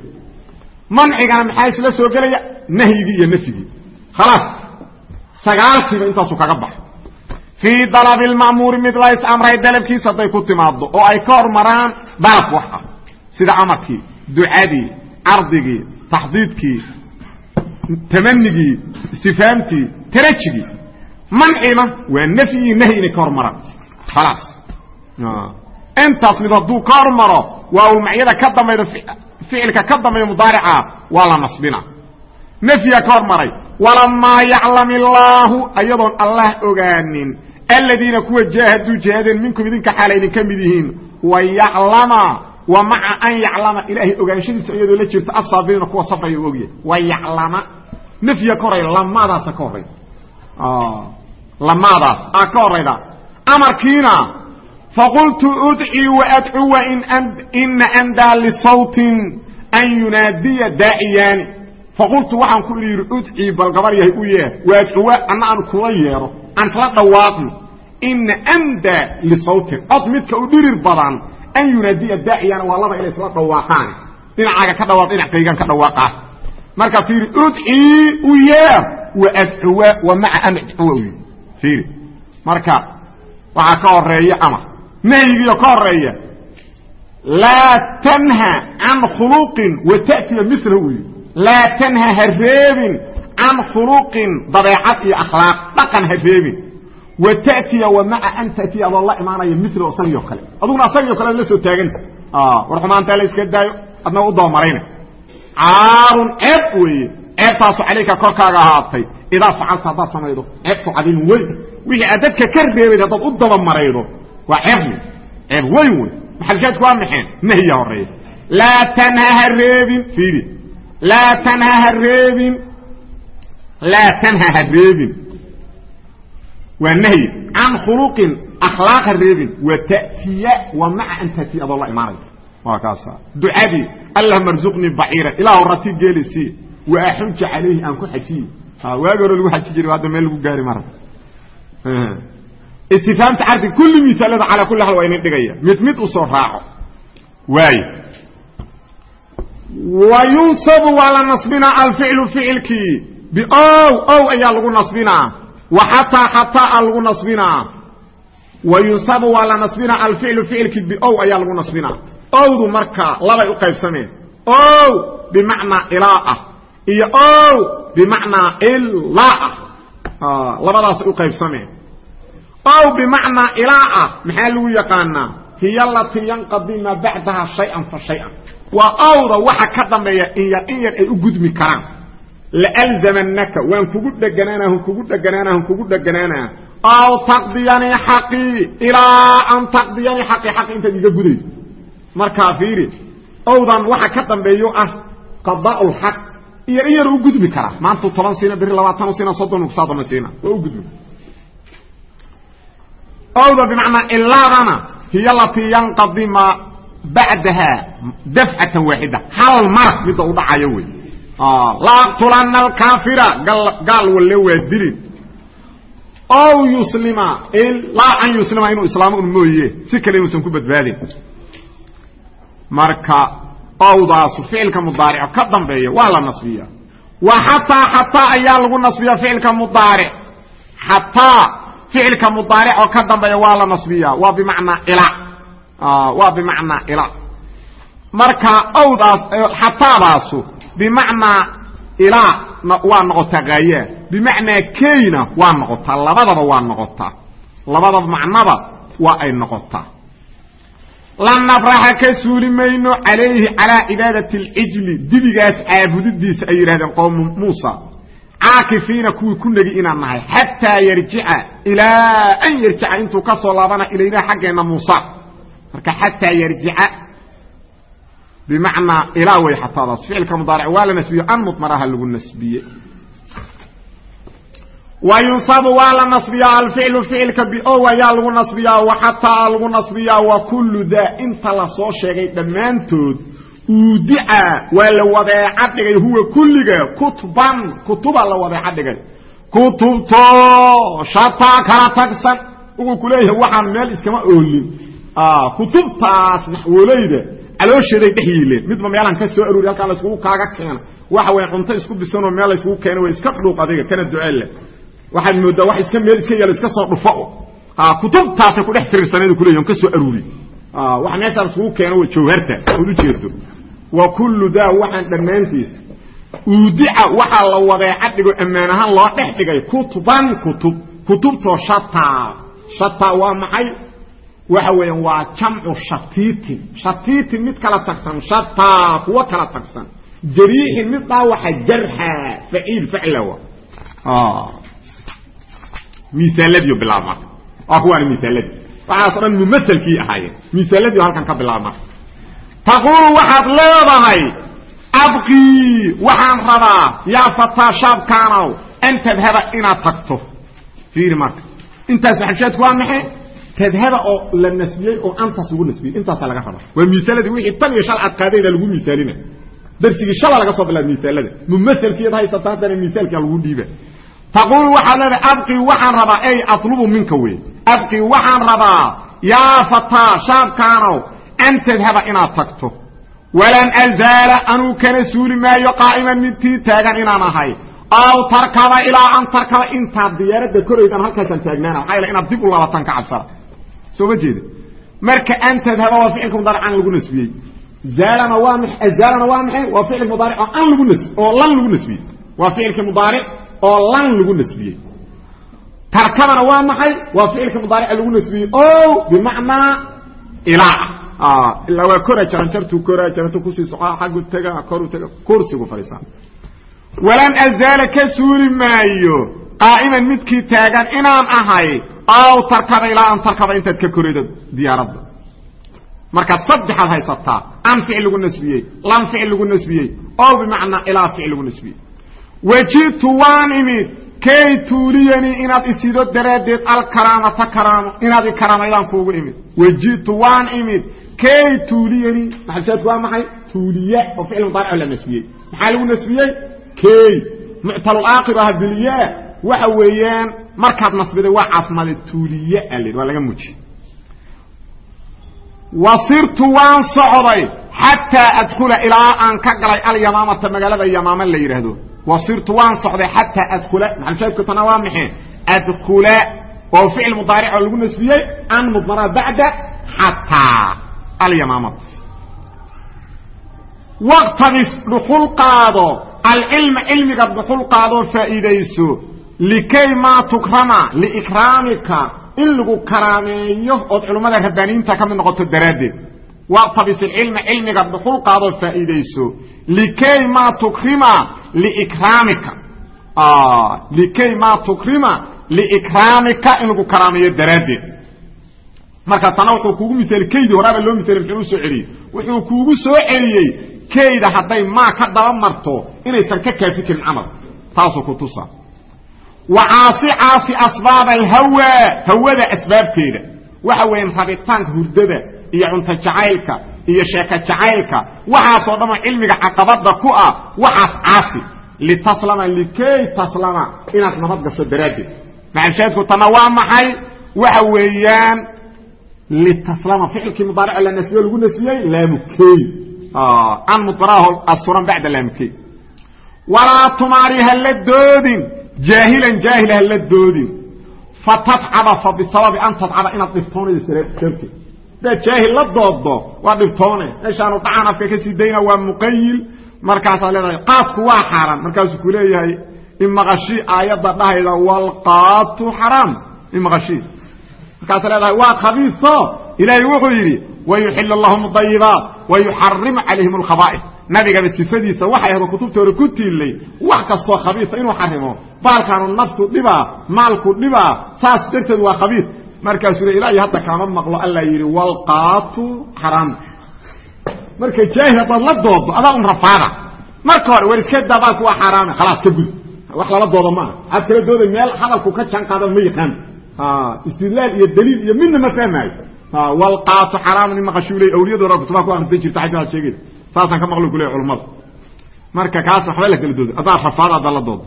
mancigana maxaa isla soo gelaya nahyigii iyo nafyigii khalaas sagaalkiiba intaasuu kaga baxay fii dalabi lma'muuri mid lays amray dalabkiisa hadday ku timaado oo ay ka hormaraan dalab wax ah. Sida amarkii ducadii cardigii taxdiidkii tamanigii istifhaamtii tarajigii. Mancina waa nafyigii nahyi inay ka hormaraan. Khalaas. Intaas mid hadduu ka hormaro waa uu macyada ka dambayda ficilka ka dambeeya mudaarica waa la nasbina. Nafyiga ka hormaray. Walamaa yaclam illaahu ayadoon allah ogaanin aladiina kuwa jaahaduu jihaadeen minkum idinka xaala idinka mid yihiin wayaclama wa maca an yaclama ilaahay ogaanshadiisa iyadoo la jirta asaabiriina kuwa sabraya u ogyahay. Wa yaclama nafyiga ka horaya lamaadaasa ka horayda lamaadaas aa ka horayda amarkiina faqultu udcii waadcuwa ina andaa lisawtin an yunaadiya daaciyaani faqultu waxaan ku idhi udcii bal gabar yahay u yeer waadcuwa anna aan kula yeero aan kala dhawaaqno ina andaa lisawtin cod midka u dhirir badan an yunaadiya daaciyana waa laba inay isla dhawaaqaan dhinacaaga ka dhawaaq dhinackaygan ka dhawaaqaa marka fiiri udcii u yeer waadcuwa wa maca amcuwa u fiiri marka waxaa ka horreeya amar nahyigiiyo ka horreeya laa tanha can khuluqin wa ta'tiya milahu wy laa tanha ha reebin can khuluqin dabeecad iyo akhlaaq. Dhaqan ha reebin wa ta'tiya wa maca an ta'tiya. Adoo la imaanaya milo asagio kale. Aduguna asagio kale la soo taaganta war xumaantaa la iska daayo adna u dabamarayna caarun ceeb weeye. Ceebtaasu calayka korkaaga ahaatay. Idaa facalta haddaad samaydo ceebtu cadiimun weyn. Wixii aad dadka ka reebayd haddaad u dabamaraydo waa ceeb ceeb weyn wey maxalkeedku waa maxeen nahya horreeya laa tanha ha reebin fiiri. Laa tanha ha reebin laa tanha ha reebin waa nahyi can khuluqin akhlaaq ha reebin wa ta'tiya wa maca an ta'tiya adoo la imaanayo waa kaasa ducadii allahuma arzuqnii baciira ilaahu rati geelisi wa axuja calayhi aan ku xajiye waagi hore lagu xaji jiray hadda meel lagu gaari mara istifaamta cardi kulli misaalada calaa kulli hal waa inin dhigaya mid mid u soo raaco waayo wa yunsabu waa la nasbinaa alficlu ficilkii biow ow ayaa lagu nasbinaa wa xataa xataa a lagu nasbinaa wa yunsabu waa la nasbinaa alficlu ficilkii biow ayaa lagu nasbinaa owdu marka labay u qaybsameen. Ow bimacnaa ilaa ah. Iyo ow bimacnaa ilaa ah. Labadaasay u qaybsameen. Ow bimacnaa ilaa ah maxaa lagu yaqaanaa? Hiya alatii yanqadii maa bacdaha shay-an fa shay-an. Waa owda waxa ka dambeeya in in yar ay u gudmi karaan laalzamanaka waan kugu dheganaana hun kugu dheganaana hun kugu dheganaana aw taqdiyanii xaqii ilaa an taqdiyanii xaqii xaqi intaad iga gudayso markaa fiiri owdan waxa ka dambeeyo ah qadaa lxaq iyo in yar u gudmi karaa maantu toban siina beri labaatan siina soddon saadona siina waa u gudmi owda bimacnaa ilaadana hiy alatii yanqadi maa bacdaha dafcatan waaxida hal mar midda u dhacayo wey laaqtulana alkaafira gaal walle waa dilin ow yuslima laa an yuslima inuu islaamo un mooye si kale inuusan ku badbaadin marka owdaasu ficilka mudaarico ka dambeeya waa la nasbiya wa xataa xataa ayaa lagu nasbiya ficilka mudaaric xataa ficilka mudaaric oo ka dambeeya waa la nasbiya waa bimacnaa ila waa bimacnaa ila marka owdaas xataadaasu bimacnaa ilaa waa noqotaa haayaa bimacnaa keyna waa noqotaa labadaba waa noqotaa labadaba macnaba waa ay noqotaa lan nabraxa ka suuli mayno calayhi calaa cibaadati alcijli dibigaas caabudidiisa ay yidhahdeen qowmu muusa. Caakifiina kuwii ku negi inaan nahay. Xataa yarjica ilaa an yarjica. Intuu ka soo laabana ilaynaa xaggeenna muusa. Marka xataa yarjica bimacnaa ilaa way xataadaas ficilka mudaaric waa la nasbiyo an mudmaraha lagu nasbiye wa yunsabu waa la nasbiyaa alficlu ficilka bio ayaa lagu nasbiyaa wa xataa lagu nasbiyaa wa kullu daa inta la soo sheegay dhammaantood uudica waa la wadeeca dhigay huwa kulliga kutban kutuba la wadeeca dhigay kutubto shataa kala tagsan wuxuu ku leeyahay waxaan meel iskama oolin kutubtaas naxwoleyda caloosheeday dhex yiileen midba meelaan ka soo aroori halkaan layskugu kaaga keena. Waxa weya cunto isku bisanoo meel layskugu keena way iska dhuuq adiga kana duceelle waxaad moodaa wax iska meel iska yaalo iska soo dhufo. Kutubtaasay kudhex tirirsaneedu kuleeyahi on ka soo aroori waxa meeshaa laiskugu keeno wa jawharta ood u jeedo. Wa kullu daa waxaan dhammaantiisa uudica waxaa la wadeeca dhigo ammaan ahaan loo dhex dhigay kutuban kutub. Kutubtoo shataa. Shataa waa maxay waxa weeyaan waa jamcu shatiitin. Shatiitin mid kala tagsan shataa kuwo kala tagsan. Jariixin mid dhaawaxa jarxa faciil faclawa misaaladiio bilaab marka waa kuwaani misaaladii waxaas o dhan mumaselkii ahaayeen. Misaaladiio halkan ka bilaab marka taquulu waxaad leedahay abqii waxaan rabaa yaa fataa shaabkaanow an tadhaba inaad tagto. Fiiri marka. Intaas maxalshaadku waa maxay tadhaba oo la nasbiyey oo antaas lagu nasbiyey intaasaa laga rabaa waa miisaaladii wixii tan iyo shal aad qaadayda lagu miisaalina darsigii shala laga soo bilaab miisaalada mumaselkiiad haysataa haddana miisaalkia lagu dhiiba. Taquulu waxaad leedahay abqii waxaan rabaa ey atlubu minka wey abqii waxaan rabaa yaa fataa shaabkaanow an tadhaba inaad tagto. Walan azaala anuu kana suuli maayo qaa'iman midtii taagan inaan ahay. Aw tarkaba ilaa an tarkaba intaad diyaaradda koraydaan halkaasaan taagnaana. Maxaa yaele inaad dib u laabatan ka cabsana soo ma jeeda marka an tadhaba waa ficilka mudaarican lagu nasbiyey. Zaalana waa azaalana waa maxay waa ficil mudaaric oo an lagu nas oo lan lagu nasbiyey. Waa ficilka mudaaric oo lan lagu nasbiyey. Tarkabana waa maxay? Waa ficilka mudaarica lagu nasbiyey. O bimacnaa ilaa. Ilaa waa kora jaranjartuu koraa jarantu ku sii socoa xaggu tega koru tega kursigu fadhiisaa walan azaala ka suuli maayo. Qaa'iman midkii taagan inaan ahay aw tarkaba ilaa an tarkaba intaad ka koraydo diyaaradda. Markaad saddexaad haysataa an ficil lagu nasbiyey lan ficil lagu nasbiyey oo bimacnaa ilaa ficil lagu nasbiyey. Waji'tu waan imid kay tuuliyanii inaad isido daraaddeed alkaraamata karaamo inaad i karaamaydaan kuugu imid. Waji'tu waan imid kay tuuliyanii maxalshaadku waa maxay? Tuuliya oo ficil mudaarico la nasbiyey. Maxaa lagu nasbiyey? Kay. Muctalulaakhiru ah bilyaa waxa weeyaan markaad nasbiday waa caafimaade tuuliye al waa laga mujiye wasirtu waan socday xataa adkula ilaa aan ka galay alyamaamata magaalada yamaama la yidhaahdo wasirtu waan socday xataa adkula maxalshaadku tana waa maxay? Adkula oo ficil mudaaric lagu nasbiyey an mudmara bacda xataa alyamaamata waqtabis dhuxul qaado alcilma cilmiga dhuxul qaadoo faa'iidayso likay maa tukrama liikraamika in lagu karaameeyo ood culummada rabbaaniyiinta ka mid noqoto daraaddeed waqtabis ilcilma cilmiga dhuxul qaadoo faa'iidayso likay maa tukrima liikraamika likay maa tukrima liikraamika in lagu karaameeyo daraaddeed marka tana wuxuu kuugu misaali kaydii horaaba loo misaali muxuu u soo celiyey wuxuu kuugu soo celiyey kayda hadday maa ka daba marto inaysan ka kaafi karin camal taasuu ku tusa wa caasi asbaab alhawa hawada asbaabteeda waxa weeyaan rabitaanka hurdada iyo cunto jacaylka iyo sheeko jacaylka. Waxaasoo dhanoo cilmiga caqabada ku ah waxaas caasi. Litaslama likay taslama inaad nabad gasho daraaddeed. Macalshaadku tana waa maxay? Waxa weeyaan litaslama ficilkii mudaarico la nasbiyo lagu nasbiyey laamukey an mudmaraho asuran bacda laamukey walaa tumaari hala doodin jaahilan jaahil hala doodin fatadcaba fa bisababi an tadcaba inaad dhibtoonaydo sababteed hadaad jaahil la dooddo waa dhibtoone meeshaanu dhacaan afka ka dayna waa muqayil markaasaad leedahay qaadku waa xaaraan markaasuu ku leeyahay imaqashi aayadda dhahayda walqaatu xaraam imaqashi markaasa leedahay waa khabiiso ilaahay wuxuu yidhi wayuxil lahum dayibaat wayuxarimu calayhim alkhaba'is nabigaba sifadiisa waxay ahdo kutubta hore ku tiilay wax kastoo khabiisa inuu xarimo baalkaanu naftu dhibaa maalku dhibaa saas darteed waa khabiis markaasuu le ilaahay hadda kaama maqlo alla yidhi walqaatu xaraam marka jaahil haddaad la doodo adaa un rafaada marka hore daa baalku waa xaaraame khalaas ka gud wax lala doodo maaha waxaad kala dooday meel hadalku ka jan qaada ma yaqaan istidlaal iyo daliil iyo midna ma fahmaayo walqaatu xaraaman in maqashuuley awliyada hore kutubaha ku akhrisan jirta xajadaad sheegaysa saasaan ka maqlo kuleey culammada marka kaas waxba la kala doodo adaa rafaada haddaa la doodo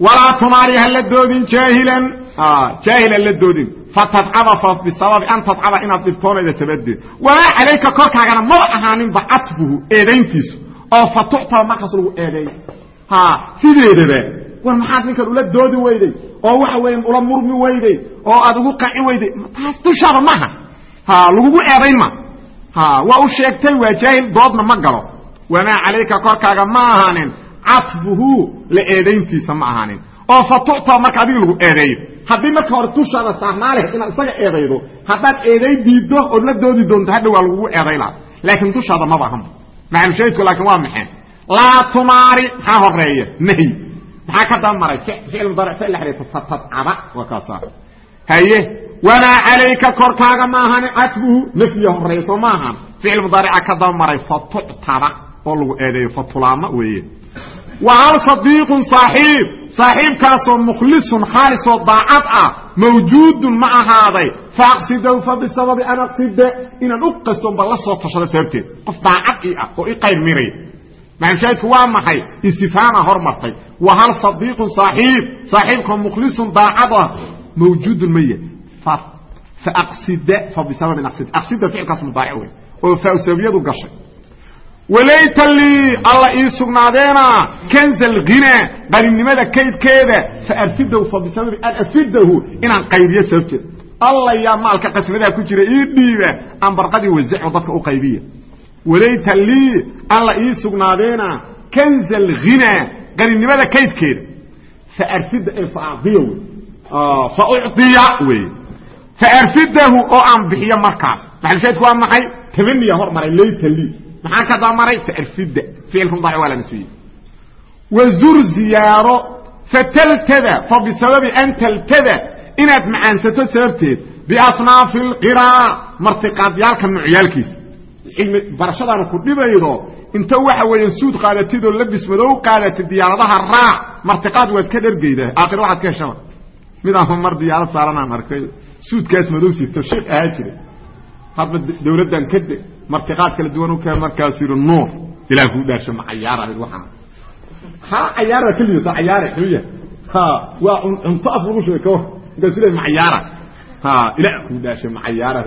walaa tumaari ha la doodin jaahilan. Jaahil ha la doodin. Fatadcaba fa bisababi an tadcaba inaad dhibtoonayda sabadeed walaa calayka korkaagana maba ahaaninba catbuhu eedayntiisu. Oo fa tuctaba markaas lagu eedeeyo ha sideedaba war maxaad ninkan ula doodi weyday? Oo waxa weya ula murmi weyday? Oo aad ugu qaci weyday? Taas dushaaba maaha ha lagugu eedayn ma waa u sheegtay waa jaahil doodna ma galo wamaa calayka korkaaga ma ahaanin catbuhu la eedayntiisa ma ahaanin oo fa tuctaba marka adiga lagu eedeeyo haddii marka hore dushaada saarnaa inaad isaga eedaydo haddaad eeday diiddo ood la doodi doonto hadhow waa lagugu eedaynaa laakiin dushaada maba ahanba maxalushaydku laakiin waa maxeen laa tumaari maxaa horreeya nahyi maxaa ka daba maray ficil mudaaric ficil la xiriirta fatadcaba waa kaasa haye wamaa calayka korkaaga ma ahani catbuhu nafya horreeya soo ma ahan ficil mudaarica ka daba maray fatuctaba oo lagu eedeeyo fatulaama weeye wa hal sadiiqun saaxiib saaxiibkaasoo mukhlisun khaalisoo daacad ah mawjuudun ma ahaaday faaqsidow fa bisababi an aqside inaan u qastoon ba la soo tashada sababteed qof daacad i ah oo i qayb miraya maxalshaahidku waa maxay istifhaama hormartay wa hal sadiiqun saaxiib saaxiibkoo mukhlisun daacad ah mawjuudun maya faaqsida fa bisababin aqsida aqsida ficilkaas mudaaric wey oo fausabiyadu gashay walayta lii alla ii sugnaadeena kanza alghina qaninimada kaydkeeda faarfidahu fa bisababi an afidahu inaan qaybiyo sababteeda alla yaa maalka qasnadaha ku jira ii dhiiba aan barqadii wasaco dadka u qaybiya walayta lii alla ii sugnaadeena kanza alghina qaninimada kaydkeeda faarfida ee faadiya wey faucdiya wey faarfidahu oo aan bixiyo markaas maxalshaedku waa maxay tabaniya hormaray layta lii maxaa ka dabamaray farfida ficilka mudaaric waa la nasbiyey wazur ziyaaro fataltada fa bisababi an taltada inaad macaansato sababteed biasnaafi alqiraa martiqaadyaalka nuucyaalkiisa cilmi barashadaana ku dhibaydo inta waxa weeye suud qaadatid oo labis madow qaadatid diyaaradaha raac martiqaad waad ka dhergeydaa aakhir waxaad ka heshaba midaama mar diyaarad saaranaan arkay suudkaas madow sito sheekh ahaa jira. Hadba dawladdan ka de martiqaad kala duwan u keen markaasu yidhi nuur ilaah kuu dhaarsho ma cayaara waxaan. Ha cayaara ka lidato cayaare xuya ha waa cunto af lagu shubay kawar markaasu le ma cayaara ha ilaah kuu dhaarsho ma cayaara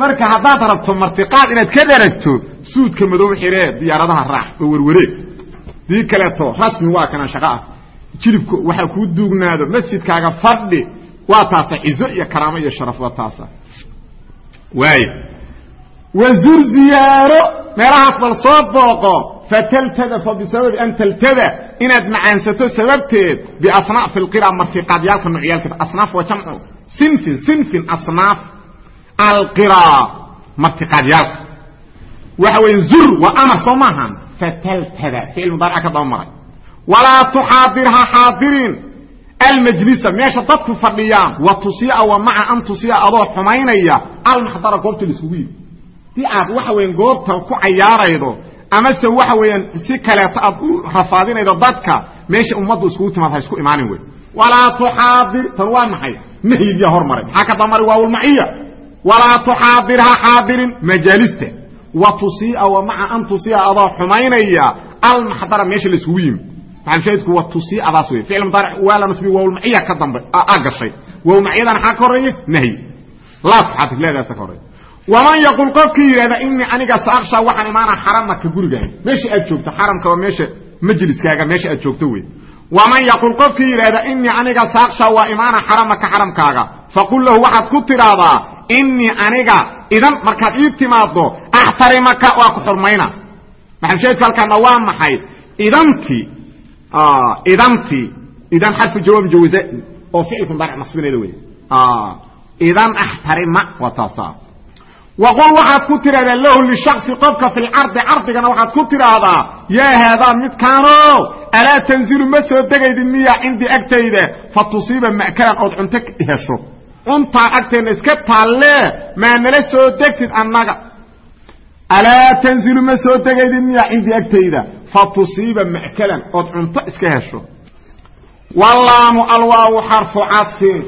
marka haddaad rabto martiqaad inaad ka dharagto suudka madow xiree diyaaradaha raax oo werwareeg dii kaleeto rasmi waa kana shaqo ah. Jilibku waxaa kuu duugnaado masjidkaaga fadhi waa taasa cizo iyo karaamo iyo sharaf waa taasa waay wazur ziyaaro. Meelahaas bal soo booqo fataltada fa bisababi an taltada inaad macaansato sababteed biasnaafi alqira martiqaadyaalka nucyaalkeeda asnaaf waa jamcu. Sinfin sinfin asnaaf alqira martiqaadyaalka waxa weeye zur waa amar soo maahan. Fataltada ficil mudaarica ka daba maray. Walaa tuxaadirha xaadirin almajlisa meesha dadku fadhiyaan wa tusia wa maca an tusia adoo xumaynaya almaxdara goobta laiskugu yimi si aad waxa weyan goobta ku cayaaraydo amase waxa weeyaan si kaleeto aad u rafaadinaydo dadka meesha ummaddu iskugu timaad ha isku imaanin wey walaa tuxaadir tan waa maxay nahyigiya hormaray maxaa ka damari waawlmaciya walaa tuxaadir xaadirin majaalista wa tusia maca an tusia adoo xumaynaya almaxdara meesha laiskugu yimi maxalshaydku wa tusiadaas wey. Ficil mudaaric waa la nasbiy waawlmaciya ka dambe a gashay. Waawmaciyadana maxaa ka horreeya nahyi laa tuxaadir leedaasa ka horreeya waman yaqul qofkii yidhahda inii aniga saaksha waxaan imaana xaramaka gurigaaga meesha aad joogto xaramka waa meesha majliskaaga meesha aad joogto wey. Waman yaqul qofkii yidhahda inii aniga saaksha waa imaana xaramaka xaramkaaga. Faqul lahu waxaad ku tidhaahdaa inii aniga idan markaad ii timaaddo axtarimaka waa ku xurmayna. Maxalsheedka halkaana waa maxay? Idantii idantii idan xarfu jawaab jawaza oo ficilku mudaaric nasbinayda wey idan axtarima waa taasa waqul waxaad ku tidhahdaa lahu lishasi qofka fi lcardi cardigana waxaad ku tidhaahdaa yaa haadaa midkaano alaa tanzilu ma soo degaydid miya cindii agtayda fa tusiiba ma'kalan ood cunto hesho. Cuntaa agteenna iska taallee maa nala soo degtid annaga alaa tanzilu ma soo degaydin miya cindii agtayda? Fatusiiba ma'kalan ood cunto iska hesho. Wallaamu alwaawu xarfu cadfin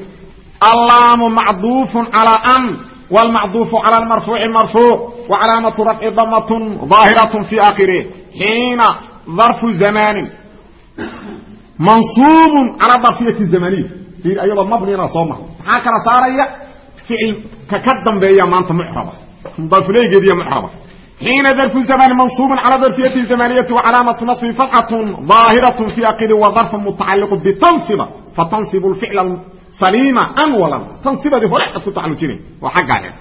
allaamu macduufun calaa an wlmacduufu cala almarfuuci marfuuc wa calaamatu rafci damatun daahiratun fii aakhirih xiina darfu zamaanin. Mansuubun calaa darfiyati zamaniya i ayadoo mabnina soo maray. Maxaa kala saaraya? Ficil ka ka dambeeya maanta mucraba. Darfulegeediiya mucraba معربة حيiنa ظرف زمان منصوب على ضرفية الزمانية وعلاaمة نصب فتحة ظاaهرة في آkره وظرف متعلق بتنصب فتنصب الفعل saliima anwalan tansibadii hore ad ku tacalujinay waa xaggaa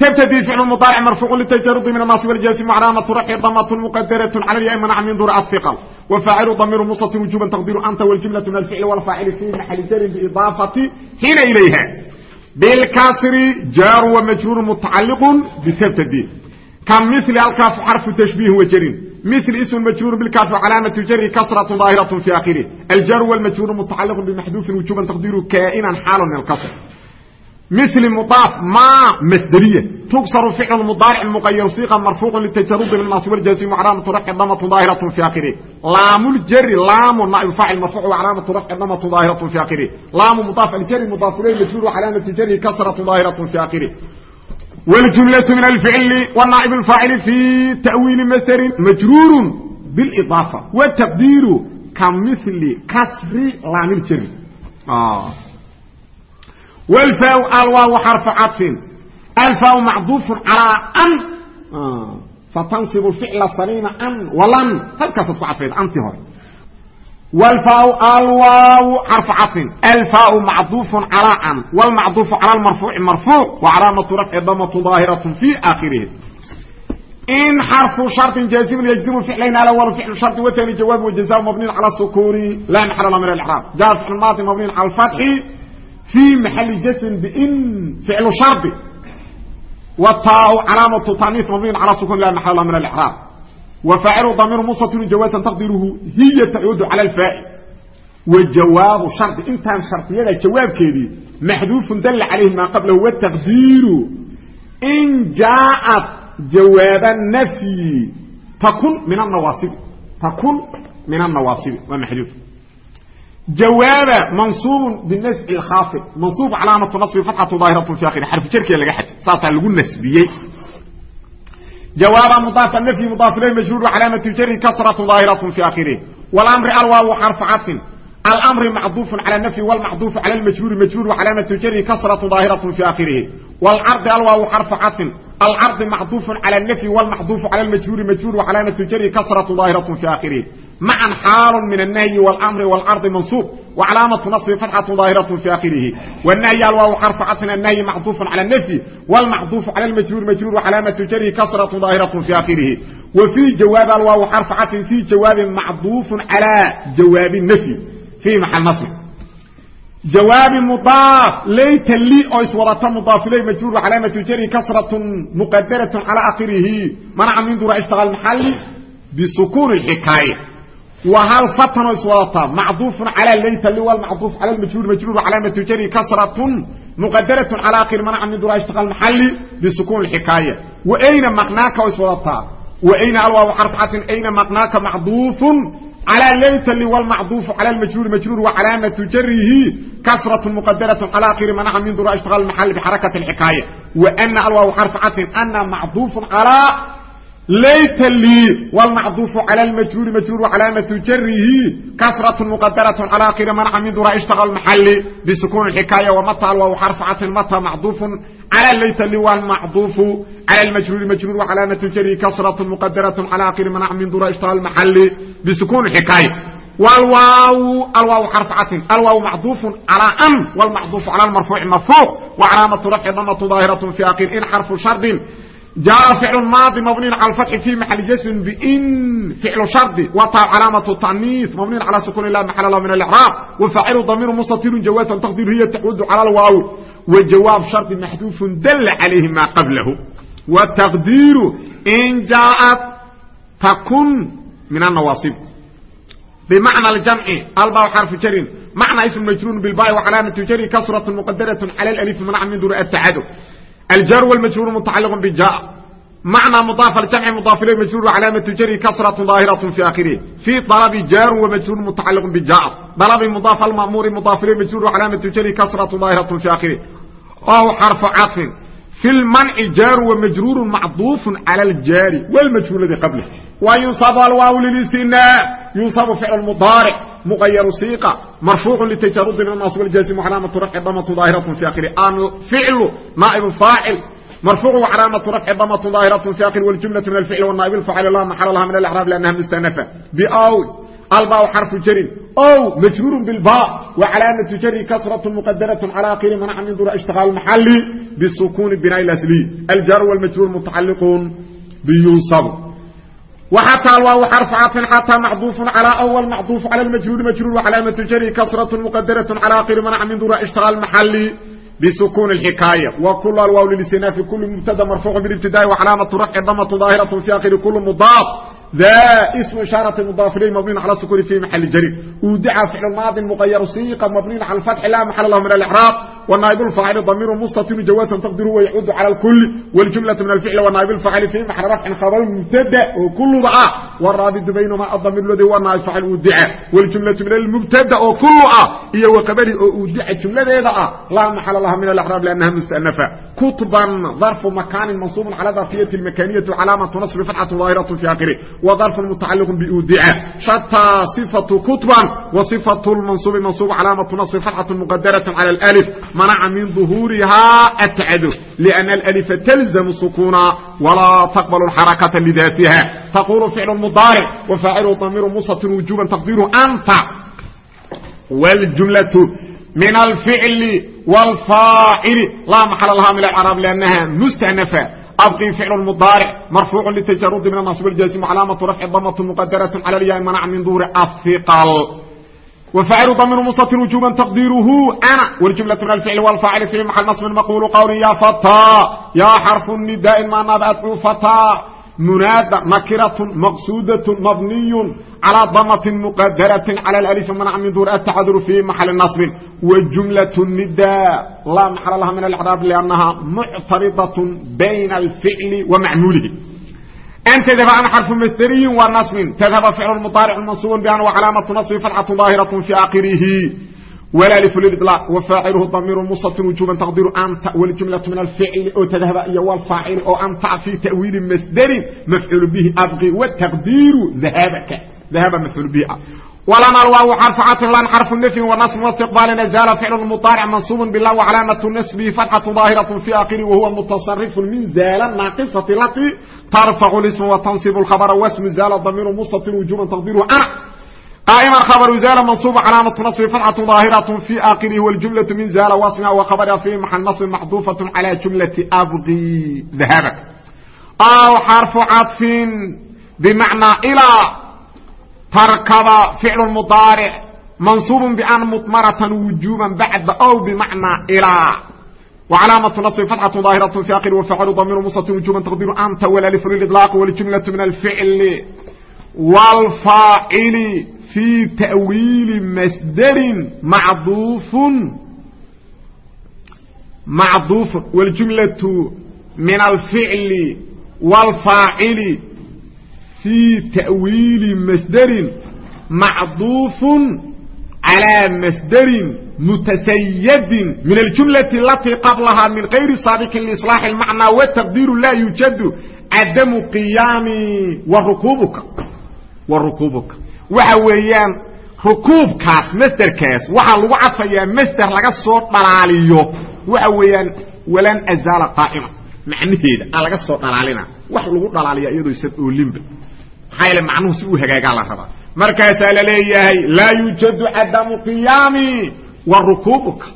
tabtadii ficlu mudaaric marfuucu litajarudi min annaasi waljaasim calaamatu rafci damatun muqadarat cala lyaai manaca min duri ahiqal wafaacilu damiru musatin wujuban taqdiru anta waljumlatu min alficli walfaacili fi maxali jarin biidaafati hina ilayha bilkasri jaaru wamajruuru mutacaliqu bitabtadii mil halkaas xarfu tashbiihin wajrin mil ism majruur bilkaafi calaamatu jari kasratu daahiratu fi akhirih. Aljar wlmajruuru mutacaliqu bimaxduufin wujuban taqdiiru kaainan xaala min alkasr. Mil mudaaf ma masderiya tugsaru ficlu mudaaric muqayaru siiqan marfuuqun litajarubi bilmansub aljazi wacalaamatu rafci damatu daahiratu fi akhirih. Laamu ljari laamu naaib faacil marfuuc wacalaamatu rafci damatu daahiratu fi akhirih. Laamu mudaaf aljari mudaaf ilayhi majruur wacalaamatu jari kasratu daahiratu fi akhirih wاljumlaة min alficli wnaa'ib اfaacili fi ta'wiili masrin majruur biاlidaafa wtaqdiiru ka mili kasri laamljri wlfaa alwaaw xarfu caطfin alfaa macduufu calىa an fatanصib ficla saliima an walan halkaasaad ku cadfayda anti hore wlfaa alwaaw xarfu caطfin alfaa macduufu calىa an wlmacduufu calى marfuuci marfuuc wacalaamatu rafci damatu daahiraة fi akhirihi in xarfu sharطi jaazimu yجzimu ficlayn alwl ficlu sharطi watani jawaab wjaza mabniin calى sukuni la maxala min اlcraab ja ficl maadi mabniin calى اfatxi في محل جسم بإن فعل شرط والتاء علامة تانيث مبني على سكون لا محل من الإحرام وفاعل ضمير مستتر جوازا تقديره هي تعود على الفاعل وجواب شرط انت شرطية جواب كذي محذوف دل عليه ما قبله والتقدير إن جاءت جواب النفي تكون من النواصب تكون من النواصب ومحذوف jawaaba mansuub binasci khaafid mansuub calaamatu nasbi fatxatu daahiratu fi akhiri xarfu jarkiga laga xaj saasaa lagu nasbiyey jawaaba mudaaf nafyi mudaaf ilayh majruur calaamatu jari kasratu daahiratu fi akhirih wاlamri alwaawu xarfu caطfin almri macduufu calى nafyi wlmacduufu calى lmajruuri majruur calaamatu jari kasratu daahiratu fi akhirihi wاlcardi alwaawu xarfu caطfin alcardi macduufu calى nafyi wlmacduufu calى lmajruuri majruur calaamatu jari kasratu daahiratu fi akhirihi معا حال من النهي والأمر والعرض منصوب وعلامة نصب فتحة ظاهرة في آخره والنهي الواو حرف عطف النهي معطوف على النفي والمعطوف على المجرور مجرور وعلامة جره كسرة ظاهرة في آخره وفي جواب الواو حرف عطف في جواب معطوف على جواب النفي في محل نصب جواب مضاف ليت لي او اسورة مضاف لي مجرور وعلامة جره كسرة مقدرة على آخره منع من دور اشتغل محلي بسكون wa hal fatanoo iswadataa macduufun calaa layta liwa macduuf cala majhuur majruur calaamatu jari kasratun muqadaratun calaa akir manaca min dura ishtiqa maxali bisukun xikaaya wa ayna maqnaaka oo iswadataa wa ayna alwaa xarfcatin ayna maqnaaka macduufun calaa layta liwa macduufu cala majhuur majruur wa calaamatu jarihi kasratun muqadaratun calaa akir manaca min dura ishtiqa maxali bixarakati xikaaya. Wa na alwaa xarfcatin ana macduufun calaa layt lii wlmacduuf calى lmajruuri majruur calaamatu jarihi kasraة mqadaraة calى akhiri manca min dura ishtaql maxali bisukuun xikaaya wamata alwaaw xarfacatin mata macduufu calى layt li wlmacduufu calى lmajruuri majruur calaamatu jarihi kasraة mqadaraة calى akhiri manca min dura ishtaql maxali bisukuun xikaaya wlwaaw alwaaw xarfacatin alwaaw macduufu calى an wlmacduufu calى marfuuci marfuuc wcalaamatu rafci damatu daahiraة fi akhir in xarfu shardin jaa ficl maadi mabniyn al ai fi maali jasmin bin ficlu shardi wata calaamatu taniis mabniyn ala sukun la maal lahu min acraab wafaacilu damiru mustatirun jawaasan taqdiru hiya tacuudu cala waawi wa jawaab shardi maxduufun dalla calayhi maa qablahu wa taqdiiru in jaaat takun min anawaasib bimacna jamci alba xarfu jarin macna ismu majruun bilbaai wacalaamatu jari kasratu muqadaraة cala alif manc min duri atacado الجار والمجرور متعلق بجاء معنى مضاف الجمع مضاف اليه مجرور علامة جر كسرة ظاهرة في آخره في طلب جار ومجرور متعلق بجاء طلب مضاف المأمور مضاف اليه مجرور علامة جر كسرة ظاهرة في آخره أو حرف عطف في المنع جار ومجرور معطوف على الجار والمجرور الذي قبله وينصب الواو للاستئناء ينصب فعل المضارع مغير صيغة مرفوع لتجرد من الناصب والجازم وعلامة رفع ضمة ظاهرة في آخره الفعل نائب فاعل مرفوع وعلامة رفع ضمة ظاهرة في آخره والجملة من الفعل والنائب الفاعل لا محل لها من الإعراب لأنها مستأنفة بأو الباء حرف جر أو مجرور بالباء وعلامة جر كسرة مقدرة على آخر منع من دور اشتغال المحل بالسكون البناء الأسلي الجر والمجرور متعلقون بينصب وحتى الواو حرف عطف حتى معطوف على أول معطوف على المجهول مجرور وعلامة جره كسرة مقدرة على آخر منع من دور اشتغال المحل بسكون الحكاية وكل الواو للاستئناف كل مبتدا مرفوع بالابتداء وعلامة رفع ضمة ظاهرة في آخر كل مضاف ذا اسم إشارة مضاف إليه مبني على السكون في محل جر ودعا فعل الماضي مغير صيغة مبني على الفتح لا محل له من الإعراب ونائب الفاعل ضمير مستتر جوازا تقديره ويعود على الكل والجملة من الفعل ونائب الفاعل في محل رفع خبر مبتدا وكل ضع والرابط بينما الضمير الذي هو نائب الفاعل ودعاء والجملة من المبتدا وكل اه هي وقبل ودعاء الجملة ذا لا محل لها من الإعراب لأنها مستأنفة كتبا ظرف مكان منصوب على ظرفية المكانية علامة نصب فتحة ظاهرة في آخره وظرف متعلق بأودعاء شتى صفة كتبا وصفة المنصوب منصوب علامة نصب فتحة مقدرة على الألف منع من ظهورها التعذر لأن الألف تلزم سكونا ولا تقبل الحركة لذاتها تقول فعل مضارع وفاعله ضمير مستتر وجوبا تقديره أنت والجملة من الفعل والفاعل لا محل لها من العرب لأنها مستأنفة أبقي فعل المضارع مرفوع للتجرد من النصب الجازم علامة رفع ضمة مقدرة على الياء منع من ظهور الثقل وفاعل ضمير مستتر وجوبا تقديره أنا والجملة من الفعل والفاعل في محل نصب مقول قول يا فتى يا حرف النداء ما نبأت فتى منادى نكرة مقصودة مبني على ضمة مقدرة على الألف منع من ظهور التعذر في محل نصب وجملة النداء لا محل لها من الإعراب لأنها معترضة بين الفعل ومعموله an tdhaba an xarfu masderiyin waa nasbin tadhaba ficlu mudaaric mansuubun ban wa calaamatu nasbi fatxatu daahiratu fi akhirihi wlalifuliطlaq wafaaciluhu damiiru musatun wujuban taqdiru anta wljumlatu min alficli oo tadhaba iyo wlfaacili oo anta fi tawiili masderin mafcuul bihi abqi wataqdiiru ahbaka ahaba mafcuul bihi ah الواو حرف عطف لن حرف النفي ونصب واستقبال نزال فعل المضارع منصوب بالله وعلامة نصبه فتحة ظاهرة في آخره وهو متصرف من زال الناقصة التي ترفع الاسم وتنصب الخبر واسم زال الضمير مستتر وجوبا تقديره أنا قائما خبر زال منصوب علامة نصب فتحة ظاهرة في آخره والجملة من زال واسمها وخبرها في محل نصب محذوفة على جملة أبغي ذهبك أو حرف عطف tarkaba ficlu mudaaric mansuubu ban mudmaratan wujuba bacda ow bimacnaa ilaa wacalaamatu nasbi fatxatu daahiratu fi aqir wafacalu damiru musatu wujuban taqdiru anta walalifu lilaaq waljumlatu min alficli wlfaacili fii ta'wiili masderin macduufun macduufun waljumlatu min alficli wlfaacili fii ta'wiili masderin macduufun calaa masderin mutasayadin min aljumlati alatii qablahaa min kayri saabiqin liislaaxi almacnaa watabdiiru laa yuujadu cadamu qiyaami wa rukuubuka wa rukuubuka. Waxa weeyaan rukuubkaas masderkaas waxaa lagu cafayaa masder laga soo dhalaaliyo. Waxa weeyaan walan azaala qaa'ima. Macnaheeda aa laga soo dhalaalina wax lagu dhalaaliya iyadoo isan oolinba maxaa yaele macnuhu si uu hagaagaa la rabaa markaasaa la leeyahay laa yuujadu cadamu qiyaami wa rukuubuka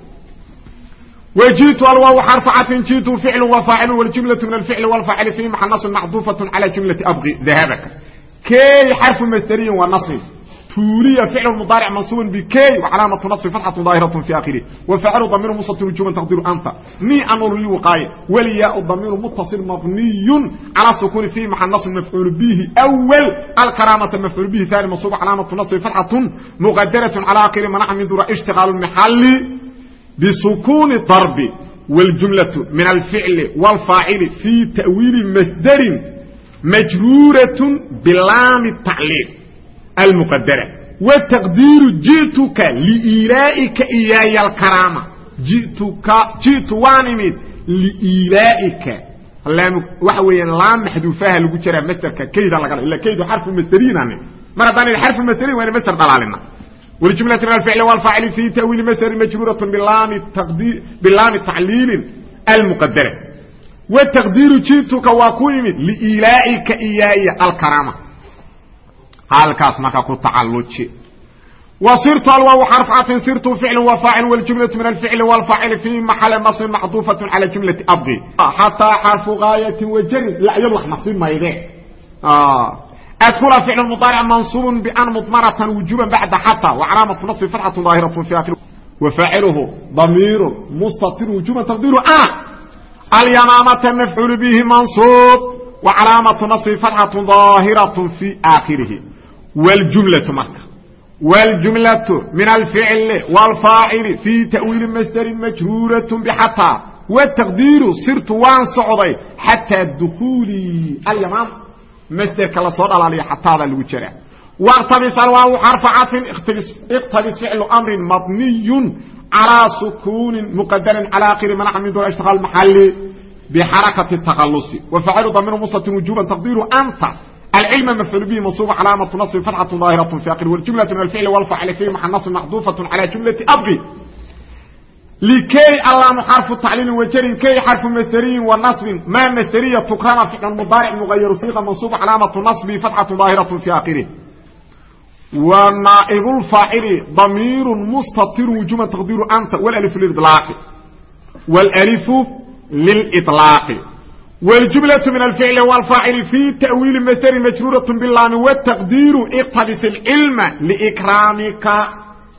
wjiitu alwaaw xarfacatin jiitu ficlu wafaacilu wljumlatu min alficli walfaacili fii maxanasun macduufatun calaa jumlati abqi dahabaka. Key xarfu masderiyin wa nasrin مستري ونصب تولي فعل المضارع منصوب بكي وعلامة نصب فتحة ظاهرة في آخره وفعل ضمير مستتر وجوبا تقدير أنت ني أمر لي وقاية ولياء الضمير متصل مبني على سكون في محل نصب مفعول به أول الكرامة مفعول به ثاني منصوب علامة نصب فتحة مقدرة على آخر منع من دور اشتغال المحل بسكون الضرب والجملة من الفعل والفاعل في تأويل مصدر almuqadara wataqdiiru jituka liilaaika iyaaya alkaraama jituka jitu waan imid liilaaika waxa weeyaan laam maxduufaha lagu jiraa masderka kayda laga ila kaydu xarfu masderiinani mar haddaan xarfu masderiin waan masder dhalaalina waljumlatu min alficli walfaacili fi ta'wiili masderi majruuratun bilaami taqdiir bilaami tacliilin almuqadara wataqdiiru jituka waa ku imid halkaas marka ku tacalluji وصرت الواو حرف عطف صرت فعل وفاعل والجملة من الفعل والفاعل في محل نصب معطوفة على جملة أبغي حتى حرف غاية وجر لا يلح نصيب ما يغير آه أدخل فعل المضارع منصوب بأن مضمرة وجوبا بعد حتى وعلامة نصب فتحة ظاهرة في آخر وفاعله ضمير مستطر وجوبا تقديره أنا اليمامة مفعول به منصوب وعلامة نصب فتحة ظاهرة في آخره والجملة مركة واljumlaة min alficl واlfaacil fii tawiili masdri majruuraة bxatىa wtaqdiiru sirtu waan socday xatىa dukuuli alyamaam masderka lasoo dhalaaliyo xataada lagu jira wاktabis alwaaw xarfa caطfin اktabis ficlu amri mabniy calىa sukuuni mqadarin calى akiri manca min dun ishtiqاal maxali bxarakati التaqalusi wfacilu damiru mustatin wujuba taqdiiru anta العلم مفعول به منصوب علامة نصب فتحة ظاهرة في آخر والجملة من الفعل والفعل في محل نصب محذوفة على جملة أبغي لكي اللام حرف تعليل وجر كي حرف مستري ونصب ما مسترية تكرم في المضارع مغير صيغة منصوب علامة نصب فتحة ظاهرة في آخره ونائب الفاعل ضمير مستطر وجوبا تقدير أنت والألف للإطلاق والألف للإطلاق والجملة من الفعل والفاعل في تأويل مsر مجرورة باللام والتقدير اqتبس العلم لإكرامka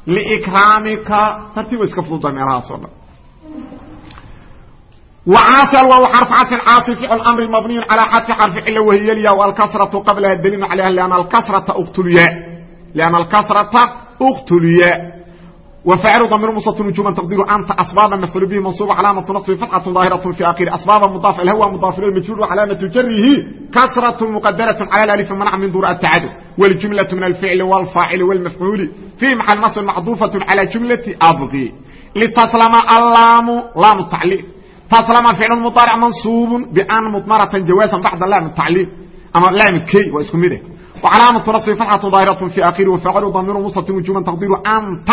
لإكرامka tartiib iska fududa meelhaas o dhan وcاaص الواو حرف cطف cاaص فعل أمر مبني على xدف حرف cل وهي اليا والكسرة قبلha dليل عليها لأن الكسرة اqتلya لأن الكسرة اqتلya وفاعل ضمير مستتر وجوبا تقدير انت اسباب مفعول به منصوب علامه نصب فتحه ظاهره في اخر اسباب مضاف اليه هو مضاف اليه المجرور وعلامه جره كسره مقدره على الالف منع من دور التعدد والجمله من الفعل والفاعل والمفعول في محل نصب معطوفه على جمله ابغي لتسلم اللام لام التعليل تسلم فعل مضارع منصوب بان مضمره جوازا بعد لام التعليل اما لام كي واسكم وعلامه نصب فتحه ظاهره في اخر وفاعل ضمير مستتر وجوبا تقدير انت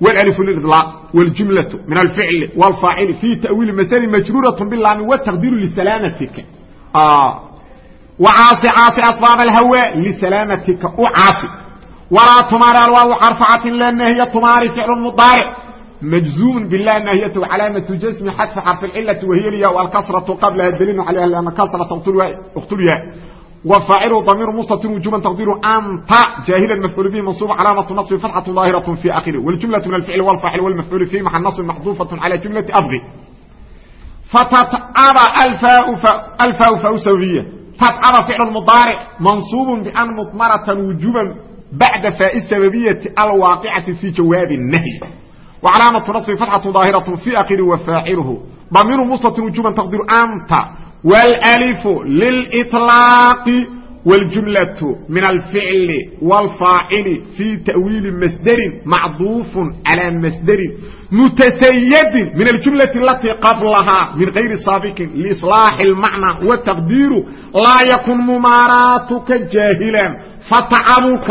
والألف للإطلاق والجملة من الفعل والفاعل في تأويل مسائل مجرورة باللام والتقدير لسلامتك آه وعاصي عاصي أصباب الهواء لسلامتك وعاصي ولا تمارى الواو حرفعة لأن هي تماري فعل مضارع مجزوم بالله نهية علامة جسم حذف حرف العلة وهي الياء والكسرة قبلها الدليل عليها لأن كسرة اقتلها وفاعل ضمير مستتر وجوبا تقدير انت جاهلا مفعول به منصوب علامه نصب فتحه ظاهره في اخره والجمله من الفعل والفاعل والمفعول فيه محل نصب محذوفه على جمله ابغي فتتعب الفاء الفاء فاء سوريه تتعب فعل مضارع منصوب بان مضمره وجوبا بعد فاء السببيه الواقعه في جواب النهي وعلامه نصب فتحه ظاهره في اخره وفاعله ضمير مستتر وجوبا تقدير انت والألف للإطلاق والجملة من الفعل والفاعل في تأويل مصدر معضوف على مصدر متسيد من الجملة التي قبلها من غير سابق لإصلاح المعنى والتقدير لا يكن مماراتك جاهلا فتعبك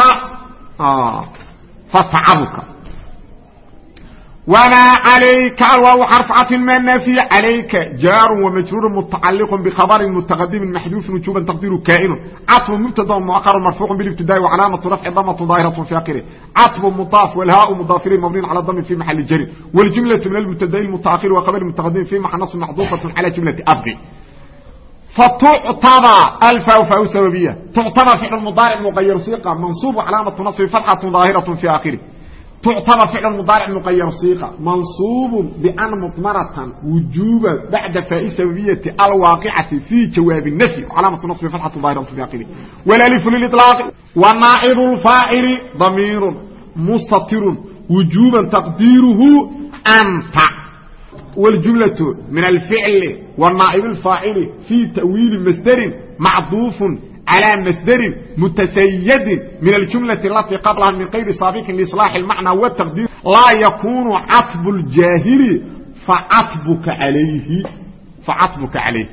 آه فتعبك وما عليك الواو حرف عطف ما النافية عليك جار ومجرور متعلق بخبر متقدم محذوف وجوبا تقدير كائن عطف مبتدا مؤخر مرفوع بالابتداء وعلامة رفع ضمة ظاهرة في آخره عطف مضاف والهاء مضاف اليه مبني على الضم في محل جر والجملة من المبتدا المتأخر وخبر المتقدم في محل نصب محذوفة على جملة أبغي فتعتبى الفاء فاء سببية تعتبى فعل المضارع مغير صيغة منصوب علامة نصب فتحة ظاهرة في آخره تعتبر فعل مضارع مغير صيغه منصوب بان مضمره وجوبا بعد فاء سببيه الواقعه في جواب النفي علامه نصب فتحه ظاهره في اخره والالف للاطلاق والنائب الفاعل ضمير مستتر وجوبا تقديره انت والجمله من الفعل والنائب الفاعل في تاويل مصدر معطوف على مصدر متسيد من الجملة التي قبلها من غير سابق لإصلاح المعنى والتقدير لا يكون عطب الجاهل فعطبك عليه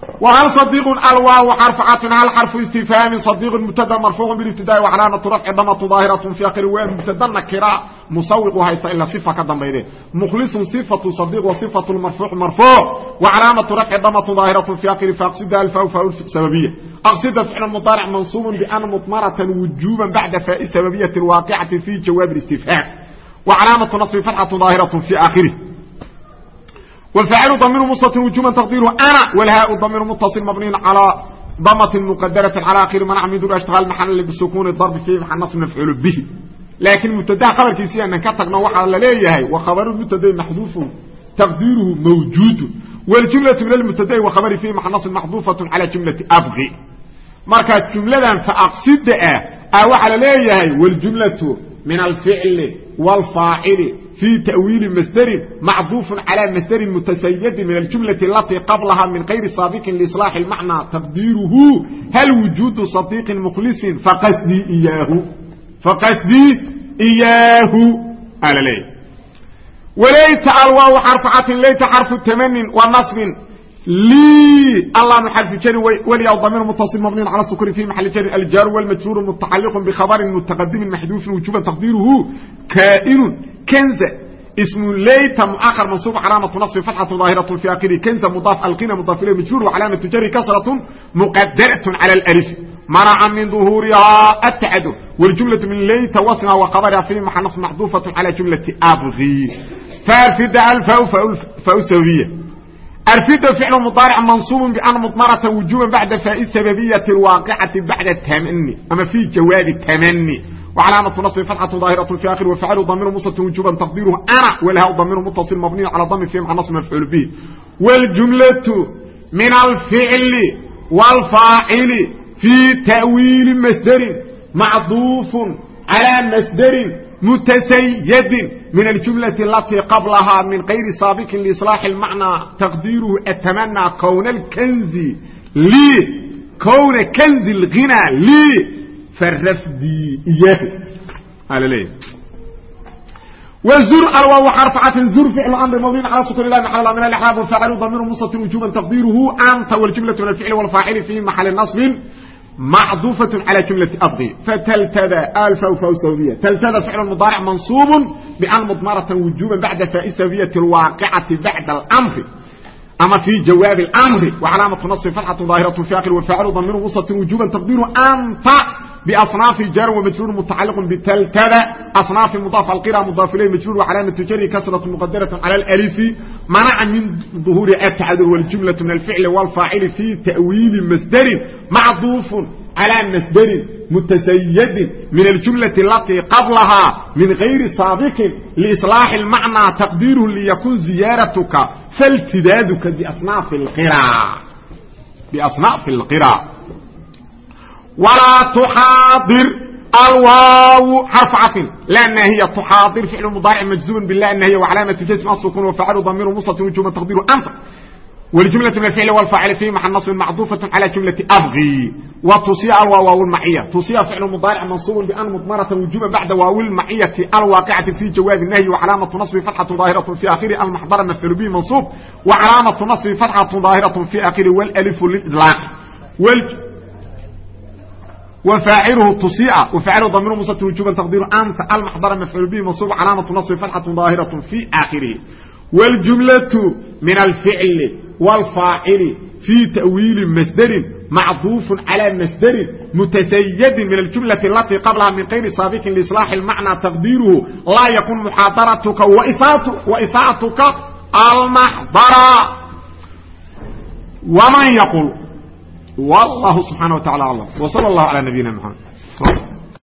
فعطبك عليه وهل صديق الواو حرف عطف هل حرف استفهام صديق مبتدا مرفوع بالابتداء وعلامه رفع ضمه ظاهره في اخر وين مبتدا نكره مسوق هيس الا صفه كدنبيده مخلص صفه صديق وصفه المرفوع مرفوع وعلامه رفع ضمه ظاهره في اخر فاقصد الفاء فاء السببيه اقصد فعل مضارع منصوب بان مضمره وجوبا بعد فاء السببيه الواقعه في جواب الاستفهام وعلامه نصب فتحه ظاهره في اخره والفاعل ضمير مستتر وجوبا تقديره انا والهاء ضمير متصل مبني على ضمة مقدرة على آخر منع من دون اشتغال محل بسكون الضرب فيه محل نصب مفعول به لكن مبتدا خبر كيسي ان كتغنا وحا لليهي وخبر المبتدا محذوف تقديره موجود والجملة من المبتدا وخبر فيه محل نصب محذوفة على جملة ابغي marka jumladan fa aqsid ah waxaa la leeyahay wاljumlaةu min alficli wاlfaacili في تأويل مsdr مcضوف على msdr متسyd من الجملة التي قبلها من غyر sابق لإصلاح المعنى تقديره hل وجود صديق مخلص فqsdي إyaaه l وlayt alwaaw xرف caطin layt xرف تmن ونصب lي اللام xرف jر wlya ضمير متصل مبني على السكن في محل jر الجار والمجرور متعلق بخبر متقدم محذوف وجوبا تقديره كائن كنز اسم ليت مؤخر منصوب علامة نصب فتحة ظاهرة في آخره كنز مضاف القنا مضاف إليه مجرور وعلامة جر كسرة مقدرة على الألف منع من ظهورها التعدد والجملة من ليت وصنا وخبرها في محل نصب محذوفة على جملة أبغي فارفد الفاء فاء سوية أرفد فعل مضارع منصوب بأن مضمرة وجوبا بعد فاء السببية الواقعة بعد التمني أما في جواب التمني وعلامة نصب فتحة ظاهرة في آخر وفعل ضمير مستتر وجوبا تقديره أنا ولها ضمير متصل مبني على ضم في مع نصب مفعول به والجملة من الفعل والفاعل في تأويل مصدر معطوف على مصدر متسيد من الجملة التي قبلها من غير سابق لإصلاح المعنى تقديره أتمنى كون الكنز لي كون كنز الغنى لي فرفدي إياه قال ليه وزر الواو حرف عطف زر فعل امر مبني على سكون الله محل من الاعراب وفعل ضمير مستتر وجوبا تقديره انت والجمله من الفعل والفاعل في محل نصب معطوفة على جملة أبغي فتلتذى الفا فو سوية تلتذى فعل مضارع منصوب بأن مضمرة وجوبا بعد فاء سوية الواقعة بعد الأمر أما في جواب الأمر وعلامة نصب فتحة ظاهرة في آخر والفاعل ضمير وسط وجوبا تقديره أنت بأصناف جار ومجرور متعلق بتلتذى أصناف مضاف القرى مضاف إليه مجرور وعلامة جر كسرة مقدرة على الألف منع من ظهور التعذر والجملة من الفعل والفاعل في تأويل مصدر معطوف على مصدر متسيد من الجملة التي قبلها من غير سابق لإصلاح المعنى تقديره ليكون زيارتك فالتدادك بأصناف القراء بأصناف القراء ولا تحاضر الواو حرف عطف لأن هي تحاضر فعل مضارع مجزوم بالله أن هي وعلامة جزم السكون وفعل ضمير مصة وجوب تقديره أنت والجملة من الفعل والفاعل في محل نصب معطوفة على جملة أبغي وتصيع الواو المعية تصيع فعل مضارع منصوب بأن مضمرة وجوبا بعد واو المعية الواقعة في جواب النهي وعلامة نصب فتحة ظاهرة في آخر المحضر مفعول به منصوب وعلامة نصب فتحة ظاهرة في آخر والألف للإطلاق وال وفاعله تصيع وفاعله ضمير مستتر وجوبا تقدير أنت المحضر مفعول به منصوب علامة نصب فتحة ظاهرة في آخره والجملة من الفعل والفاعل في تأويل مصدر معطوف على مصدر متسيد من الجملة التي قبلها من غير سابق لإصلاح المعنى تقديره لا يكون محاضرتك وإساءتك المحضر ومن يقول والله سبحانه وتعالى أعلم وصلى الله على نبينا محمد